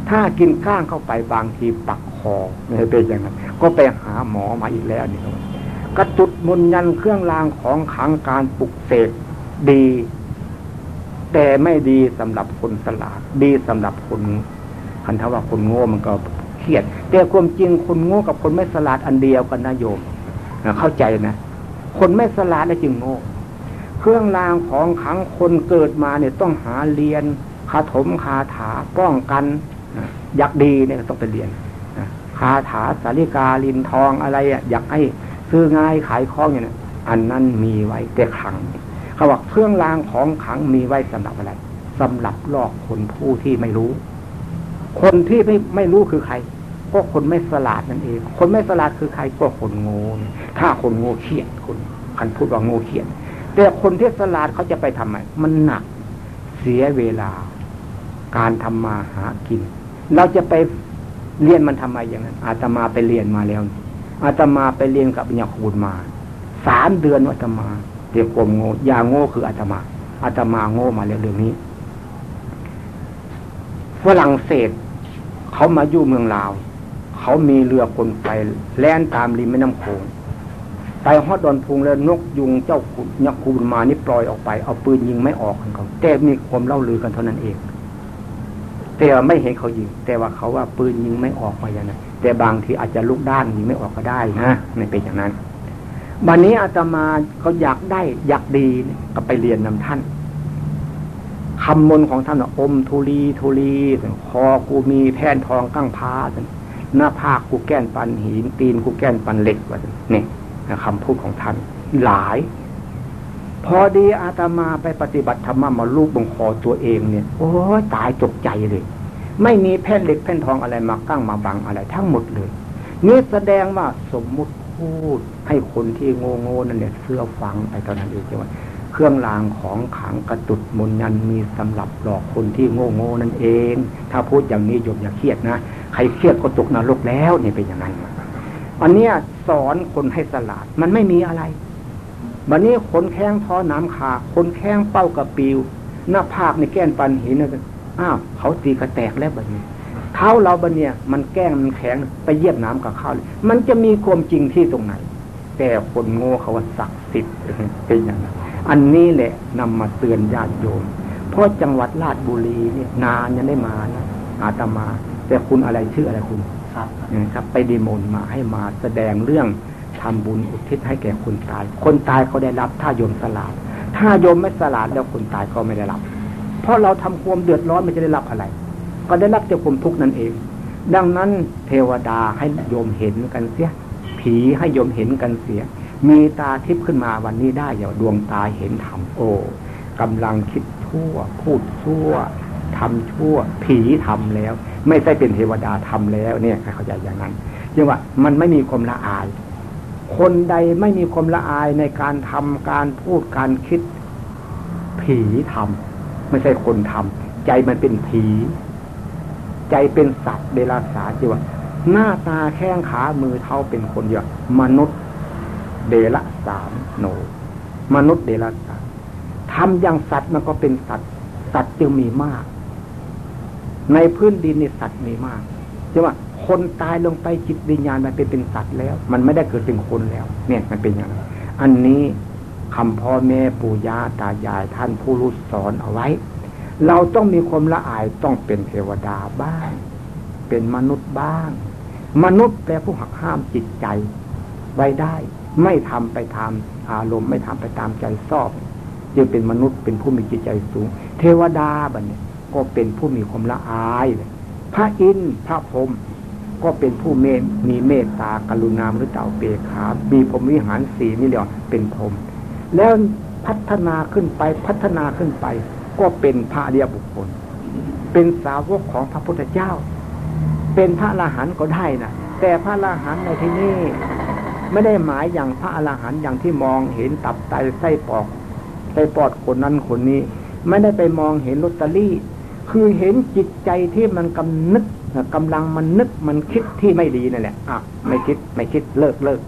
ถ้ากินก้างเข้าไปบางทีปักคอเนี่ยเป็นอย่างนั้นก็ไปหาหมอมาอีกแล้วนี่กระตุดมนยันเครื่องรางของขังการปลุกเสกดี แต่ไม่ดีสำหรับคนสลาดดีสำหรับคนคันทว่าคนโง่มันก็เครียด แต่ความจริงคนโง่กับคนไม่สลาดอันเดียวกันนะโยมเข้าใจนะ คนไม่สลาดแล้วจึงโง่ เครื่องรางของขังคนเกิดมาเนี่ยต้องหาเรียนคาถมคาถาป้องกันอยากดีเนี่ยต้องไปเรียนคาถาสาริกาลินทองอะไรอะอยากให้ซื้อง่ายขายคล่องอย่างนี้อันนั้นมีไว้แต่ขัง เขาบอกเครื่องรางของขังมีไว้สำหรับอะไรสำหรับลอกคนผู้ที่ไม่รู้ คนที่ไม่ไม่รู้คือใคร ก็คนไม่สลาดนั่นเอง คนไม่สลาดคือใครก็คนโง่ถ้าคนโง่เขียดคนคันพูดว่าโง่เขียดแต่คนที่สลาดเขาจะไปทำไมมันหนักเสียเวลา การทำมาหากิน เราจะไปเรียนมันทำไมอย่างนั้นอาตมาไปเรียนมาแล้วอาตมาไปเรียนกับปัญญาคูณมาสามเดือนอาตมา เรียกความโง่ยาโง่คืออาตมาอาตมาโง่มาเรื่องนี้ฝรั่งเศสเขามาอยู่เมืองลาว เขามีเรือกลไฟแล่นตามริมแม่น้ำโขงไปฮอดดอนพุงแล้วนกยุงเจ้าขุนยักษ์คูณมานี่ปล่อยออกไป เอาปืนยิงไม่ออกกันเขาแต่มีความเล่าลือกันเท่านั้นเอง แต่ไม่เห็นเขายิง แต่ว่าเขาว่าปืนยิงไม่ออกมาอย่างนั้นแต่บางทีอาจจะลุกด้านยิงไม่ออกก็ได้นะไม่เป็นอย่างนั้น วันนี้อาตมาเขาอยากได้ อยากดีก็ไปเรียนนำท่านคำมนของท่านอมทุลีทุลีคอกูมีแผ่นทองกั้งพาหน้าผากกูแก้นปันหิน ตีนกูแก้นปันเหล็กว่าเนี่ยคำพูดของท่านหลาย พอดีอาตมาไปปฏิบัติธรรมมาลูกบงคอตัวเองเนี่ย โอ้ยตายจกใจเลย ไม่มีแผ่นเหล็กแผ่นทองอะไรมากั้งมาบังอะไรทั้งหมดเลยนี่แสดงว่าสมมุติ พูดให้คนที่โง่โง่นั่นเนี่ยเชื่อฟังไปตอนนั้นเองใช่ไหมเครื่องรางของขังกระตุดมนยันมีสำหรับหลอกคนที่โง่โง่นั่นเอง ถ้าพูดอย่างนี้โยมอย่าเครียดนะใครเครียดก็ตกนรกแล้วเนี่ยเป็นอย่างนั้นอันเนี้ยสอนคนให้สลาดมันไม่มีอะไรบันนี้คนแข้งท้อน้ำขาคนแข้งเป้ากระปิว หน้าผากในแก้นปันหินนะอ้าวเขาตีกระแตกแล้วแบันนี้ เท้าเราบันเนี่ย มันแก้งมันแข็งไปเยียบน้ำกับข้าวเลยมันจะมีความจริงที่ตรงไหน แต่คนโง่เขาว่าศักดิ์สิทธิ์เป็นอย่างนั้นอันนี้แหละนำมาเตือนญาติโยม เพราะจังหวัดราชบุรีเนี่ยนานยังได้มานะอาตมา แต่คุณอะไรชื่ออะไรคุณครับนะครับ ไปดีมนต์มาให้มาแสดงเรื่องทำบุญอุทิศให้แก่คนตาย คนตายเขาได้รับถ้าโยมสลาด ถ้าโยมไม่สลาดแล้วคนตายก็ไม่ได้รับ เพราะเราทำความเดือดร้อนไม่จะได้รับอะไร ก็ได้รับจากความทุกข์นั่นเอง ดังนั้นเทวดาให้โยมเห็นกันเสีย ผีให้โยมเห็นกันเสีย มีตาทิพย์ขึ้นมาวันนี้ได้อย่าดวงตาเห็นธรรมโอ้กำลังคิดชั่ว พูดชั่วทำชั่ว ผีทำแล้ว ไม่ใช่เป็นเทวดาทำแล้วเนี่ยเข้าใจอย่างนั้นจึงว่ามันไม่มีความละอาย คนใดไม่มีความละอายในการทำการพูดการคิด ผีทำไม่ใช่คนทำใจมันเป็นผี ใจเป็นสัตว์เดรัจฉานจีว่าหน้าตาแข้งขามือเท้าเป็นคนเดียวมนุษย์เดรัจฉานโน มนุษย์เดรัจฉานทำอย่างสัตว์มันก็เป็นสัตว์ สัตว์จึงมีมาก ในพื้นดินในสัตว์มีมากใช่ว่าคนตายลงไปจิตวิญญาณมันเป็นเป็นสัตว์แล้ว มันไม่ได้เกิดเป็นคนแล้ว เนี่ยมันเป็นอย่างนั้นอันนี้คำพ่อแม่ปู่ย่าตายายท่านผู้รู้สอนเอาไว้ เราต้องมีความละอายต้องเป็นเทวดาบ้าง เป็นมนุษย์บ้าง มนุษย์แปลผู้หักห้ามจิตใจ ไว้ได้ ไม่ทำไปตามอารมณ์ไม่ทำไปตามใจชอบจึงเป็นมนุษย์เป็นผู้มีจิตใจสูง เทวดาบัดเนี่ยก็เป็นผู้มีความละอาย พระอินทร์พระพรหมก็เป็นผู้เมตมีเมตตากรุณาหรือเต่าเปขา มีพรหมวิหารสีนี่เดียวเป็นพรหมแล้วพัฒนาขึ้นไปพัฒนาขึ้นไป ก็เป็นพระอริยบุคคล เป็นสาวกของพระพุทธเจ้า เป็นพระอรหันต์ก็ได้นะแต่พระอรหันต์ในที่นี้ไม่ได้หมายอย่างพระอรหันต์อย่างที่มองเห็นตับไตไส้ปอกไส้ปอดคนนั้นคนนี้ ไม่ได้ไปมองเห็นลอตเตอรี่ คือเห็นจิตใจที่มันกำนึกกำลังมันนึกมันคิดที่ไม่ดีนั่นแหละอะไม่คิดไม่คิดเลิกเลิก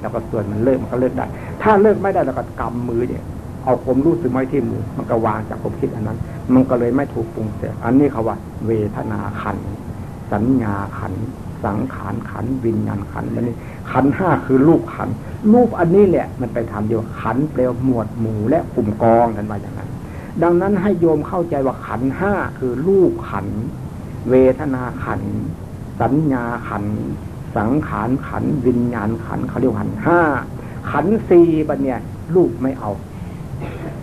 แล้วก็ส่วนมันเลิกมันก็เลิกได้ ถ้าเลิกไม่ได้แล้วก็กำมือเนี่ย เอาผมรู้สึกไว้ที่มือมันก็วางจากผมคิดอันนั้น มันก็เลยไม่ถูกปรุงแต่งอันนี้เขาว่า เวทนาขัน สัญญาขัน สังขารขัน วิญญาณขันอันนี้ขันห้าคือรูปขัน รูปอันนี้แหละ มันไปทำเดียวขันเปลวหมวดหมู่และกลุ่มกองกันมาอย่างนั้น ดังนั้นให้โยมเข้าใจว่าขันห้าคือรูปขัน เวทนาขัน สัญญาขัน สังขารขัน วิญญาณขันเขาเรียกขันห้าขันสี่บัดเนี่ยรูปไม่เอา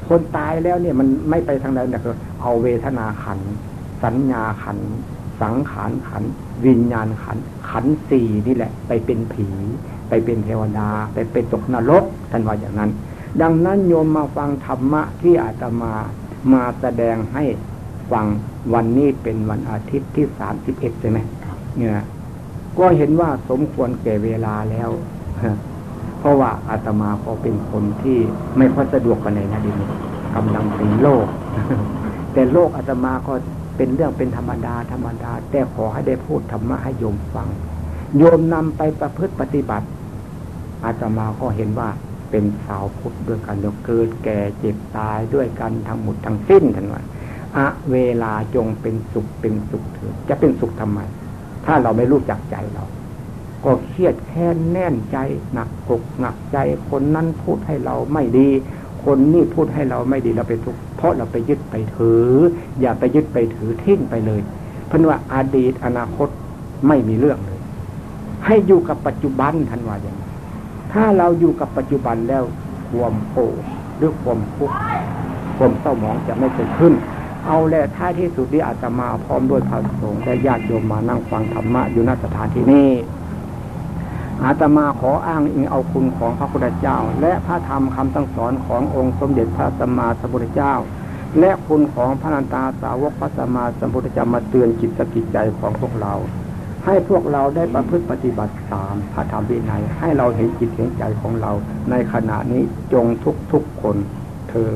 คนตายแล้วเนี่ยมันไม่ไปทางใดเนี่ยคือเอาเวทนาขัน สัญญาขัน สังขารขัน วิญญาณขัน ขันสี่นี่แหละ ไปเป็นผี ไปเป็นเทวดา ไปเป็นตกนรกท่านว่าอย่างนั้น ดังนั้นโยมมาฟังธรรมะที่อาตมามาแสดงให้ฟังวันนี้เป็นวันอาทิตย์ที่สามสิบเอ็ดใช่ไหมเนี่ยก็เห็นว่าสมควรแก่เวลาแล้ว เพราะว่าอาตมาก็เป็นคนที่ไม่ค่อยสะดวกกันในนาดีนี้กำลังเป็นโรคแต่โรคอาตมาก็เป็นเรื่องเป็นธรรมดาธรรมดา แต่ขอให้ได้พูดธรรมะให้โยมฟัง โยมนำไปประพฤติปฏิบัติ อาตมาก็เห็นว่าเป็นสาวพุทธด้วยกันเดี๋ยวเกิดแก่เจ็บตายด้วยกันทั้งหมดทั้งสิ้นทันว่าอะเวลาจงเป็นสุขเป็นสุขเถิดจะเป็นสุขทำไม ถ้าเราไม่รู้จักใจเรา ก็เครียดแค้นแน่นใจหนักกกหนักใจ คนนั้นพูดให้เราไม่ดี คนนี้พูดให้เราไม่ดีเราไปทุกข์เพราะเราไปยึดไปถือ อย่าไปยึดไปถือทิ้งไปเลย เพราะว่าอาดีตอนาคตไม่มีเรื่องเลย ให้อยู่กับปัจจุบันทันว่าอย่างนี้ถ้าเราอยู่กับปัจจุบันแล้วความโกรธหรือความทุกข์ความเศร้าหมองจะไม่เกิดขึ้น เอาแหละท้ายที่สุดที่อาตมาพร้อมด้วยพระสงฆ์และญาติโยมมานั่งฟังธรรมะอยู่ณสถานที่นี้ อาตมาขออ้างอิงเอาคุณของพระพุทธเจ้า และพระธรรมคำสั่งสอนขององค์สมเด็จพระสัมมาสัมพุทธเจ้า และคุณของพระนันตาสาวกพระสัมมาสัมพุทธเจ้ามาเตือนจิตสกิจใจของพวกเรา ให้พวกเราได้ประพฤติปฏิบัติตามพระธรรมวินัยให้เราเห็นจิตเห็นใจของเรา ในขณะนี้จงทุกทุกคนเธอ